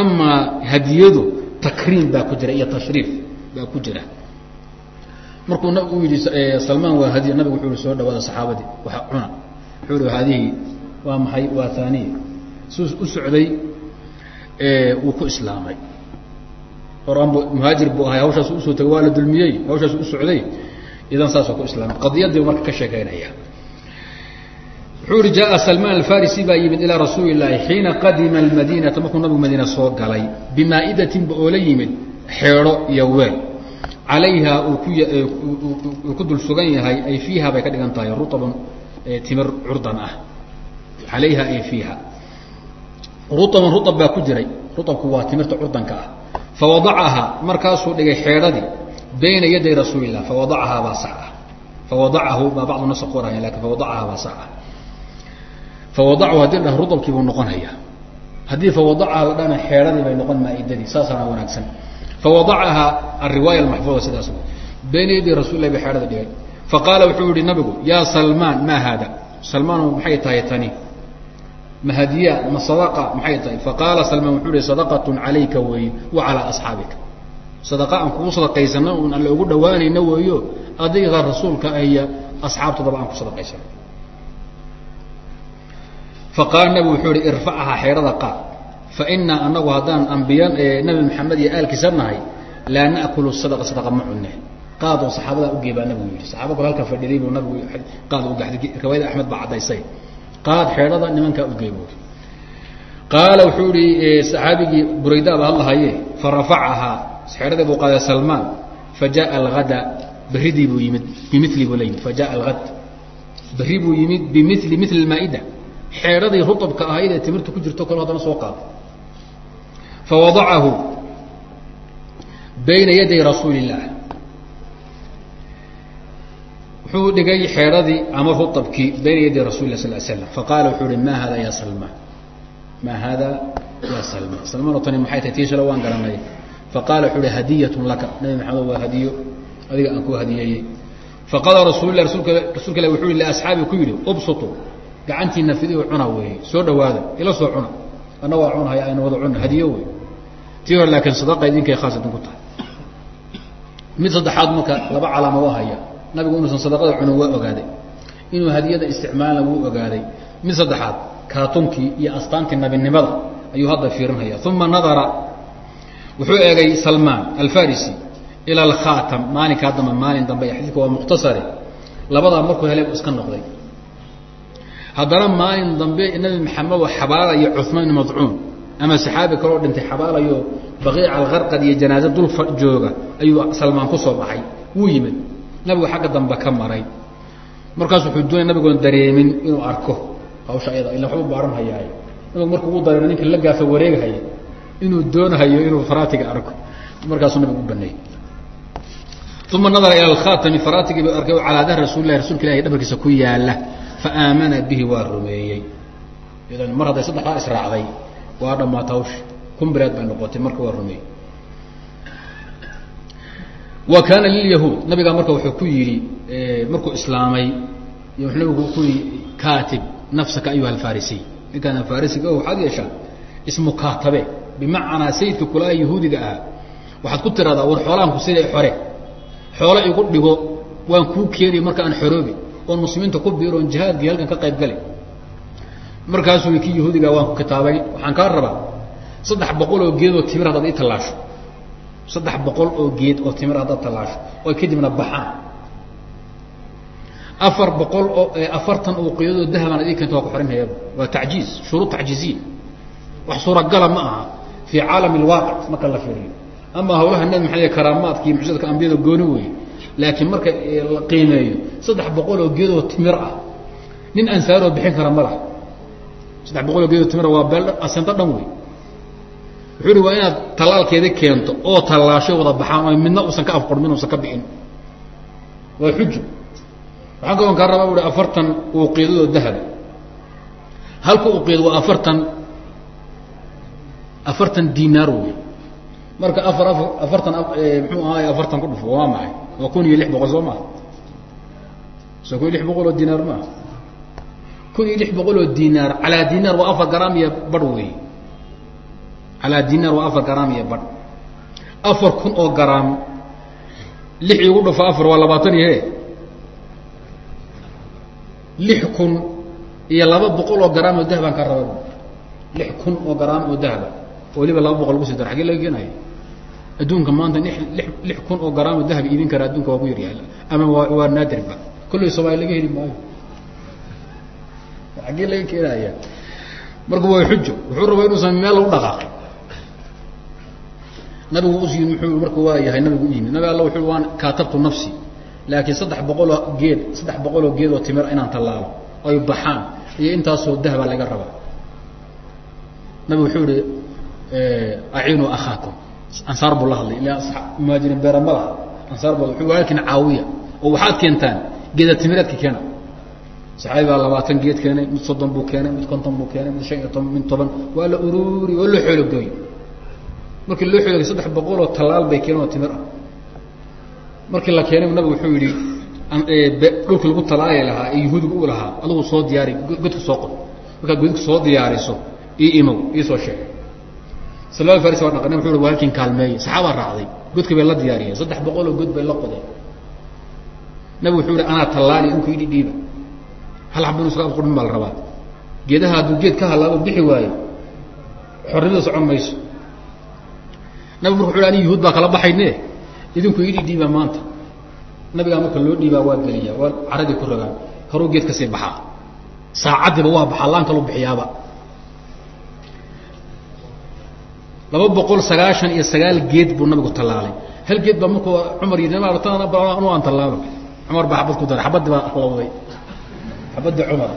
Amaa hadiyadu takriim baa ku jira iyo tashriif baa ku jira. Markuu u yidhi salmaan waa hadiya nabigu wuxuu yihi soo dhawaada saxaabadii waa cuna. Wuxuu ihi haadihi waa maxay waa haaniya u socday wuu ku islaamay. Oraanbu muhaajir buu ahay hawshaas u soo tagay waa la dulmiyey hawshaas u socday idan saasoo ku islaamay. Qadiyadii marka ka sheekeynaya. Wuxuu ihi jaa salmaan alfarisi baa yimid ilaa rasuuli llaahi xiina qadima almadiinata. Markuu nabigu madiina soo galay bimaa'idatinba oo la yimid xeedho iyo weel. Calayha uu ku dul sugan yahay ay fiiha bay ka dhigan tahay rutabun timir curdan ah. Calayha ay fiiha rutabun rutab baa ku jiray. Rutabku waa timirta curdanka ah. Fawadacahaa markaasuu dhigay xeedhadii bayna yaday rasuuli lah fawadacahaa baa sax ah. Fawadacahu baa bacdu nas qoraya laakiin fawadacahaa baa sax ah. Fawadachu haddii la dhaha rutabkii buu noqonaya. Haddii fawadacaha la dhana xeedhadii bay noqon maaidadii saasaana wanaagsan. Fawadacahaa alriwaaya almaxfuuda sidaas bayna yaday rasul lah bay xeedhada dhigay. Faqaala wuxuu yihi nabigu yaa salmaan maa haada? Salmaanu maxay tahay tani ma hadiya ma sadaqa maxay tahay? Faqaala salmaan wuxuu ihi sadaqatun calayka weeye wa calaa asxaabika. Sadaqa aan kugu sadaqaysano un alle ugu dhawaanayna weeyo adiga rasuulka iyo asxaabtadaba aan ku sadaqaysano faqaala nabigu wuxuu ihi irfacahaa xeedhada qaad fa inaa anagu haddaan ambiya nabi maxamed iyo aalkiisa nahay laa naakulu sadaqa sadaqa ma cunne. Qaadoo saxaabada ugey baa nabigu yihi saxaaba kol halka fadhiday buu nabigu qaad ugaxday riwaayada axmed baa caddaysay qaad xeedhada nimankaa ugey buui qaala wuxuu ihi saxaabigii buraydaaba hadlahaye farafacahaa xeedhadii buu qaaday salmaan fajaءa algada berridii buu yimid bimili buu la yimid fajaءa algad berri buu yimid bimili mili maaida xeedhadii rutabka ahayd ee timirta ku jirto kalo haddana soo qaaday fawadacahu bayna yaday rasuuli الlah wuxuu dhigay xeedhadii ama rutabkii bayna yaday rasul lah sal slam faqaala wuxuu uhi ma hada ya salmaan ma hada ya salmaan oo tani maxay tahay? Tii shale waan garanay. Faqaala wuxuu uhi hadiyatun laka. Nabi maxamed waa hadiyo. Adiga aan ku hadiyeeyey faqaala rasul lah rasulka rasulka ilah wuxuu yihi liasxaabi ku yidhi ubsutu gacantiina fidiyo cuna weeye. Soo dhawaada ila soo cuna. Ana waa cunhaya ayna wada cuna hadiyo wey tii hore laakiin sadaqa idinkay khaas idinku tahay. Mid saddexaad marka laba calaamo waa haya nabigu inuusan sadaqada cunin waa ogaaday. Inuu hadiyada isticmaalna wuu ogaaday. Mid saddexaad kaatunkii iyo astaantii nabinimada ayuu hadda fiirinhaya uma nadara. Wuxuu eegay salmaan alfarisi ila alkhaatam maalinkaa dambe maalin dambe xadiidka waa mukhtasare labadaa markuu helay buu iska noqday. Haddana maalin dambe nabi maxamed oo xabaalayo cumaan ibn madcuun ama saxaabi kaloo dhintay xabaalayo baqiica alkarqad iyo janaaze dul jooga ayuu salmaan ku soo baxay. Wuu yimid nabigu xagga dambe ka maray. Markaas wuxuu doonay nabigoon dareemin inuu arko hawsha ayada ila waxbuu baaran hayaay nabigu markuu u dareemo ninka la gaafa wareegahaya inuu doonahayo inuu faraatiga arko. Markaasuu nabigu u baneeyey uma nadara ila alkhaatami faraatigii buu arkay calaa dahri rasuuli lahi rasulka ilahi dhabarkiisa ku yaalla faamana bihi waa rumeeyey. Idan mar hadday saddexdaa israacday waa dhammaata hawshi kumbireed bay noqotay marka waa rumeeyey wa kaana lilyahuud nabigaa marka wuxuu ku yidhi markuu islaamay nabigu ku yidhi kaatib nafsaka ayuha alfarisiy ninkaan alfarisiga o waxaad yeeshaa ismukaatabe bimacnaa sayidka kulaa yahuudiga ah waxaad ku tiraahdaa war xoolaanku siday xore. Xoolo igu dhigo waan kuu keeniy marka aan xoroobi. Oon muslimiinta ku biiro oon jihaadkii halkan ka qayb gali markaasuu kii yahuudiga waan ku kitaabay. Waxaan kaa rabaa saddex boqol oo geed oo timir haddaad ii tallaasho saddex boqol oo geed oo timir haddaad tallaasho oo kadibna baxaan afar boqol oo afartan uqiyadoo dahabaan adii keento waa ku xorinhayaba waa tacjiiz shuruud tacjiiziya wax suuragala ma aha fii caalam alwaaqic marka la fiiriyo. Ama hawlaha nabi maxamed karaamaadka iyo mucjizadka ambiyada gooni weeye. Laakiin marka la qiimeeyo saddex boqol oo geedoo timir ah nin ansaaroo bixin kara ma laha. Saddex boqol oo geedoo timir waa beel asento dhan wey wuxuu ihi waa inaad tallaalkeeda keento oo tallaasho wada baxaan oo midna uusan ka afqurmin uusan ka bixin. Waa xujo waxaan kalon kaa rabaa uhi afartan uqiyadadoo dahaba halka uqiyad waa afartan afartan dinaar wey marka afar a afartan mxuu ahaay afartan ku dhufo waa maxay? Waa kun iyo lix boqol soo maha? Soo kun iyo lix boqol oo dinaar maaha? Kun iyo lix boqol oo dinaar calaa dinaar waa afar garaam iyo badh wey calaa dinaar waa afar garaam iyo badh afar kun oo garaam lix igu dhufo afar waa labaatan iyo lix kun iyo laba boqol oo garaam oo dahabaan ka raba lix kun oo garaam oo dahaba waliba laba boqol lagu sii daro xagee laga keenayo adduunka maanta li lix kun oo garaam oo dahab iibin kara adduunka waa ku yaryahay ama waa waa naadirba kollay soomaali laga heli maayo xagee laga keenaya marka waa xujo wuxuu rabaa inuusan meel lagu dhaqaaqin nabigu us muxuu marka waa yahay nabigu u yimid. Nabi alla wuxuu waan kaatabtu nafsi. Laakiin saddex boqoloo geed saddex boqoloo geed oo timir inaan tallaalo ay baxaan iyo intaasoo dahaba laga rabaa. Nabig wuxuu ihi aciinuu akhaakum. Ansaar buu la hadlay. Ila muhaajiriin beera ma laha ansaar ba wuxuu walaalkiin caawiya. Oo waxaad keentaan geeda timireedka keena. Saxaabi baa labaatan geed keenay mid soddon buu keenay mid konton buu keenay mid shan iyo toban mid toban. Waa la uruuri waa loo xoologooy markii loo xoologay saddex boqoloo tallaal bay keeneen oo timir ah. Markii la keenay nabigu wuxuu yihi dhulki lagu talaali lahaa ee yahuudiga u lahaa adugu soo diyaari godka soo qod markaad godka soo diyaariso ii imow iisoo sheeg. Salma faris waa dhaqane wuxu hi walkin kaalmeeye saxaabaa raacday godka bay la diyaariyeen saddex boqoloo god bay la qodeen. Nabig wuxuu ihi anaa tallaali inku idhi dhiiba. Hal xaba inu iska afqurmin baa la rabaa. Geedaha hadduu geed ka halaabo bixi waayo. Xornimada socon mayso nabig marka wuxu ani yahuud baa kala baxayne idinku idhi dhiiba maanta. Nabigaa marka loo dhiibaa waa geliya waa caradii ku rogaan horuu geed ka sii baxaa saacaddiiba waa baxaa laan kalu bixiyaaba. Laba boqol sagaashan iyo sagaal geed buu nabigu tallaalay. Hal geed baa markuu cumar yidhi anu aan tallaalo. Cumar baa xabad ku daray xabaddi baa lawday xabaddi cumar.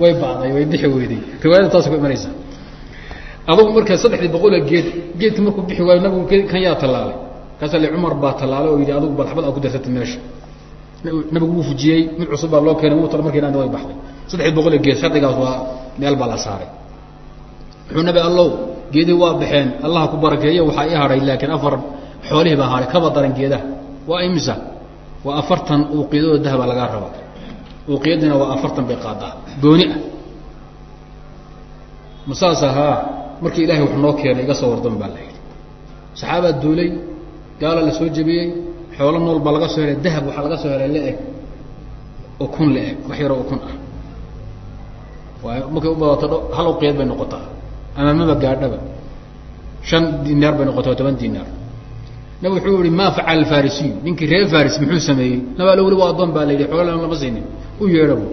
Way bacday way bixi weyday riwaayada taas ku imanaysa adugu marka saddexdii boqolee geed geedki markuu bixi waayo nabigu kan yaa tallaalay? Kaasa le cumar baa tallaalay oo yidhi adugu bal xabad aa ku darsatay meesha. Nabigu wuu fujiyey mid cusub baa loo keenay wuu tal markiina way baxday. Saddexdii boqolee geed shardigaas waa meel baa la saaray. Wuxuu nabi allow geedii waa baxeen allaha ku barakeeyo waxaa ii hadhay laakiin afar xoolihii baa hadhay kaba daran geedaha. Waa imisa? Waa afartan uuqiyadoo dahaba lagaa raba uuqiyadiina waa afartan bay qaadaa. Gooni ah. Masaas ahaa markii ilahay wax noo keenay iga soo wardan baa la yidhi. Saxaabaa duulay gaala la soo jebiyey xoolo nool baa laga soo helay dahab waxaa laga soo helay la-eg oo kun la-eg wax yaroo oo kun ah. Waay markay u badato hal uqiyad bay noqotaa ama maba gaadhaba. Shan dinaar bay noqota toban dinaar. Nab wuxuu yihi maa facala farisiyu ninkii reer faris muxuu sameeyey? Naba alowli waa adoon baa la yidhi xoola lama siinin u yeedha bu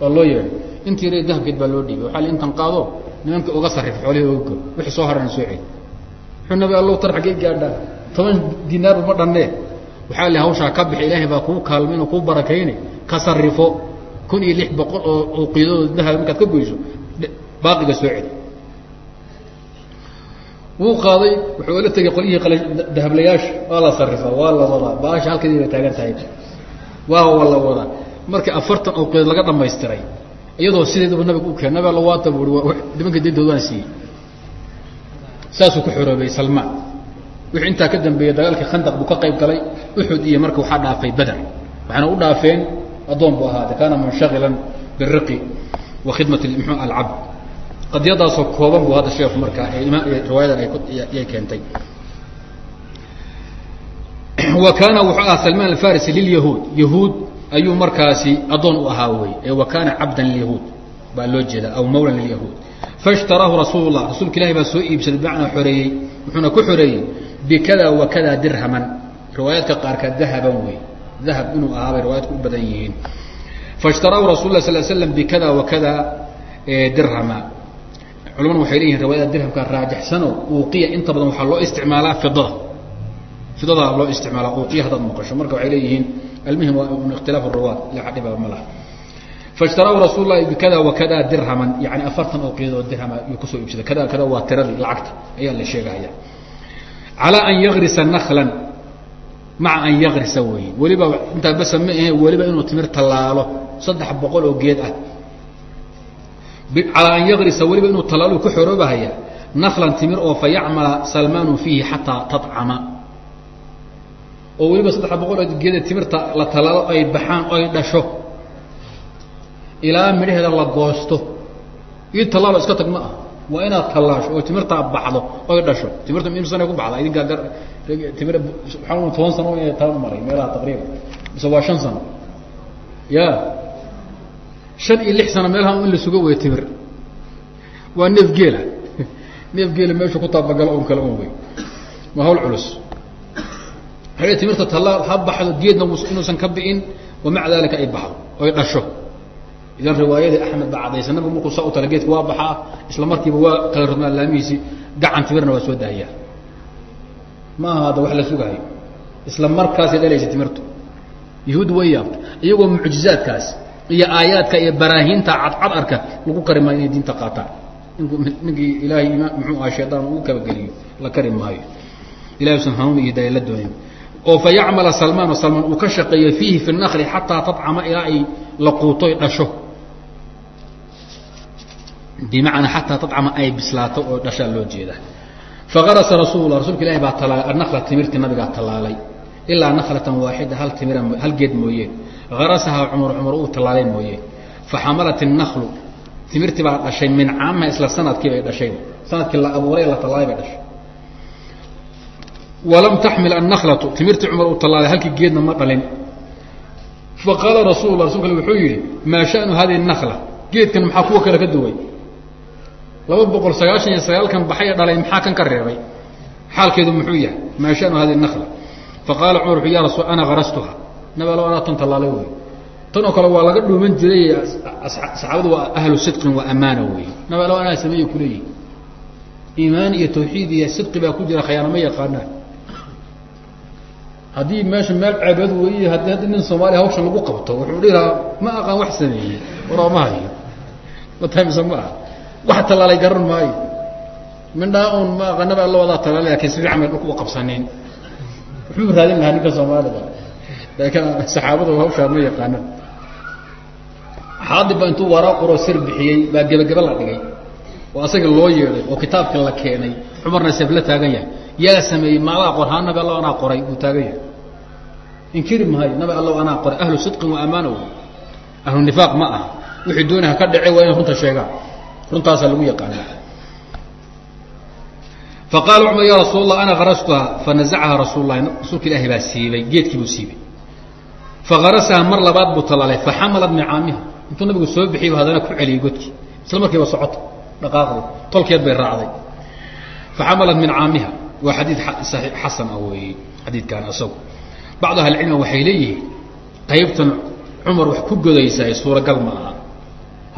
waa loo yeedhay intii re dahabkeed baa loo dhiibay waxaa la intan qaado nimanka uga sarrif xoolihii oga go wixii soo harana soo celi wuxuu nabi allow tar xaggee gaadhaa. Toban dinaarba ma dhannee. Waxaa li hawshaa ka bixi ilaahay baa kuu kaalmayn oo kuu barakayne ka sarrifo kun iyo lix boqol oo uqiyadooda dahab markaad ka goyso. Baaqiga soo celi wuu qaaday wuxuu la tegay qolyihii dahablayaasha. Waa la sarifaa waa la wadaa. Baasha halkeedii bay taagan tahay. Waa la wadaa. Markii afartan awqeed laga dhamaystiray iyadoo sideedaba nabiga u keen nabi alla waata bui nimanka dintooda waan siiyey. Saasuu ku xoroobay salmaan. Wixii intaa ka dambeeyey dagaalkii khandaq buu ka qayb galay uxud iyo marka waxaa dhaafay bader waxaana u dhaafeen addoon buu ahaade kaana munshagilan biriqi wa khidmat mxu alcabd. Qadiyadaasoo kooban buu hadda sheekhu markaa riwaayadan ayay keentay. Wa kaana wuxuu ahaa salmaan alfarisi lilyahuud. Yahuud ayuu markaasi addoon u ahaa wey ee wa kaana cabdan lilyahuud baa loo jeeda aw mawlan lilyahuud. Faishtaraahu rasuul lah rasuulka ilahi baa soo iibsaday bimacnaa xoreeyey wuxuuna ku xoreeyey bikada wa kada dirhaman. Riwaayaadka qaarkood dahaban wey dahab inuu ahaa bay riwayadku u badan yihiin. Faishtaraahu rasul lah sal slam bikada wa kada dirhama. Culamadu waxay leeyihiin riwaayada dirhamka raajixsano uuqiya inta badan waxaa loo isticmaalaa fidada fidada loo isticmaalaa uuqiya haddaad maqasho. Marka waxay leeyihiin almuhim ikhtilaaf ruwaad ila dhiba ma laha. Faishtaraahu rasuul lahi bikada wa kada dirhaman yani afartan uuqiyadoo dirhama yuu ku soo iibsaday. Kada kada waa tiradii lacagta ayaa la sheegaya. Calaa an yagrisa naklan maca an yagrisa weeye. Weliba intaa basa ma ahe weliba inuu timir tallaalo saddex boqol oo geed ah. Calaa an yagrisa weliba inuu tallaalo ku xoroobahaya naklan timir oo fa salmaanu fiihi xataa tadcama oo weliba saddex boqol oo geeda timirta la tallaalo ay baxaan oy dhasho ilaa midhaheeda la goosto. Ii tallaalo iska tag ma ah waa inaad tallaasho oo timirtaa baxdo oy dhasho. Timirta im sana ku baxda idinkaa timir waxaa toban sano inay taa maray meelaha taqriiban mise waa shan sano. Ya. Shan iyo lix sano meelaha in la sugo wey timir. Waa neef geela. [LAUGHS] Neef geela meeshu ku taabagalo un kale un wey waa hawl culus timirta tallaal ha baxdo geedna inuusan ka bi'in wa maca dalika ay baxdo oy dhasho. Idan riwaayadii axmed baa cadaysa nabigu markuu saa u tala geedka waa baxaa isla markiiba waa kala rodmaa laamihiisii gacan timirna waa soo daayaa ma aha hadda wax la sugahayo isla markaasay dhalaysa timirtu. Yahuud way yaabta. Iyagoo mucjizaadkaas iyo aayaadka iyo baraahiinta cadcadarka lagu kari maayo inay diinta qaataan. Ninkii ilaahay muxuu aha shaydaan ugu kabageliyo la kari maayo. Ilahi usan hanuun iyo daya la doonin oo fa yacmala salmaan salmaan uu ka shaqeeyo fiihi fi nakli xataa tadcama ilaa ay la quutoy dhasho. Bimacnaa xataa tadcama ay bislaato oo dhashaa loo jeeda fagarasa rasuul rasulka ilahi baa talaalay anakla timirtii nabigaa tallaalay. Ilaa naklatan waaxida hal timira hal geed mooye. Garasahaa cumar cumar uu tallaalay mooye. Faxamalat innaklu timirtii baa dhashay min caamaha isla sannadkii bay dhashay. Sanadkii la abuuray la tallaalay bay dhashay walam taxmil annaklatu timirtii cumar uu tallaalay halkii geedna ma dhalin. Faqaala rasul rasulka wuxuu yidhi maa shanu hadihi nakla geedkan maxaa kuwa kale ka duway laba boqol sagaashan iyo sagaalkan baxaya dhalay maxaa kan ka reebay? Xaalkeedu muxuu yahay maa shanu hadihi nakla faqaala cumar wuxuu ya rasul ana garastuha nabi allo anaa tan tallaalay wey tan oo kale waa laga dhuuman jiray saxaabadu waa ahlu sidqin waa amaana wey nabi allo anaa sameeye kuleeyihi iimaan iyo tawxiid iyo sidqi baa ku jira khayaana ma yaqaanaan haddii meesha meel ceebeed weeye haddii haddi nin soomaaliya hawshan lagu qabto wuxuu dhihi lahaa ma aqaan wax sameeyey warama hayo. Mataamise ma aha. Wax tallaalay garan maayo. Mindhaa un ma aqaan nabi alla wadaa tallaalay laakiin si fiican bay dhulku u qabsaneen wuxuu raadin lahaa ninka soomaalida laakiin saxaabadu hawshaa ma yaqaanaan. Xaadib baa intuu waraa qoro sir bixiyey baa gebagebe la dhigay. Oo asaga loo yeeday oo kitaabka la keenay. Cumarna seef la taagan yahay yaa sameeyey maadaa qor haa nabi allo anaa qoray buu taagan yahay. Inkiri maayo nabi allo anaa qoray. Ahlu sidqin wa wey ahlu nifaaq ma aha. Wixii dooni ha ka dhace waa inay runta sheegaan runtaasaa lagu yaqaana faqaala cumar ya rasuul allah ana garastuha fanazacaha rasuul lahi rasuulka ilaahi baa siibay geedkii buu siibay. Fagarasaha mar labaad buu tallaalay faxamalat micaamiha intuu nabigu soo bixiy haddana ku celiyey godkii. Isla markiiba socota dhaqaaqday tolkeed bay raacday. Faxamalat min caamiha waa xadiid xasan ah weeye xadiidkan isagu bacdu ahlicilmi waxay leeyihiin qaybtan cumar wax ku godaysaay suuragal ma aha.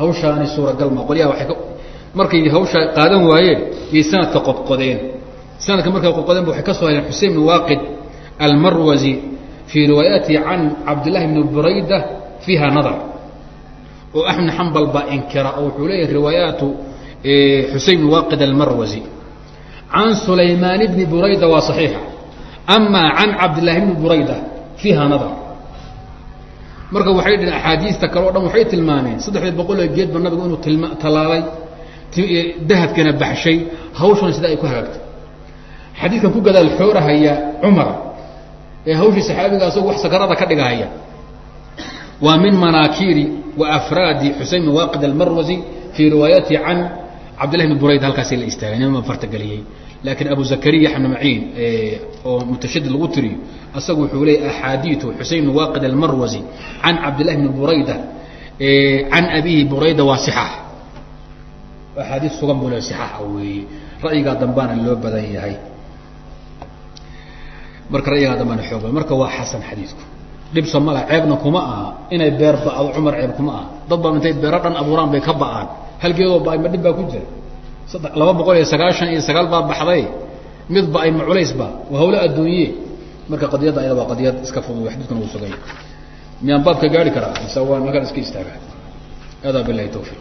Hawshaani suuragal maa qolyaha waay ka markay hawshaa qaadan waayeen yay sanadka qodqodeen. Sanadka markay qodqodeen waxay ka soo heleen xusein bn waaqid almarwazi fii riwaayatihi can cabdillahi bni burayda fiiha nadar. Oo axmed xambal baa inkira oo wuxuu leeyahay riwaayaatu xusein bn waaqid almarwazi can sulaymaan bni burayda waa صaxiixa ama can cabdillaahi bni burayda fiiha nadar marka waxay dhiheen axaadiista kale o dhan waxay tilmaameen saddexdii boqoloo geedba nabigu inuu tilma tallaalay baxshay hawshana sida ay ku hagaagtay xadiidkan ku gadaal xoorahaya cumar ee hawshii saxaabiga wax sakarada ka dhigahaya waa min manaakiiri wa afraadi xusein bn waaqid almarwasi fii riwaayatihi can cabdillahi bn burayd halkaasi la istaagay nima fartageliyey. Laakiin abu zakariya xamn maciin oo mutashadid lagu tiriyo asagu wuxuu leeyay axaadiiu xusein bn waaqid almarwasi can cabdillahi bni burayda can abihi burayda waa صixaax axaadiis sugan buu le sixaaxa weeye ra'yigaa dambaana loo badan yahay. Marka ra'yigaa dambaana xoog marka waa xasan xadiidku dhibsa mala ceebna kuma aha. Inay beer ba'do cumar ceeb kuma aha. Dad baa intay beero dhan abuuraan bay ka ba'aan halgeedoo ba'ay ma dhib baa ku jira. Laba boqol iyo sagaashan iyo sagaal baa baxday. Mid ba'ay ma culaysba waa hawlo adduunye. Marka qadiyadda ayada waa qadiyad iska fudud xadiidkuna uu sugay. Miyaan baabka gaari karaa? Mise waa makaan iska istaagaa. Hada bilahi tawfiiq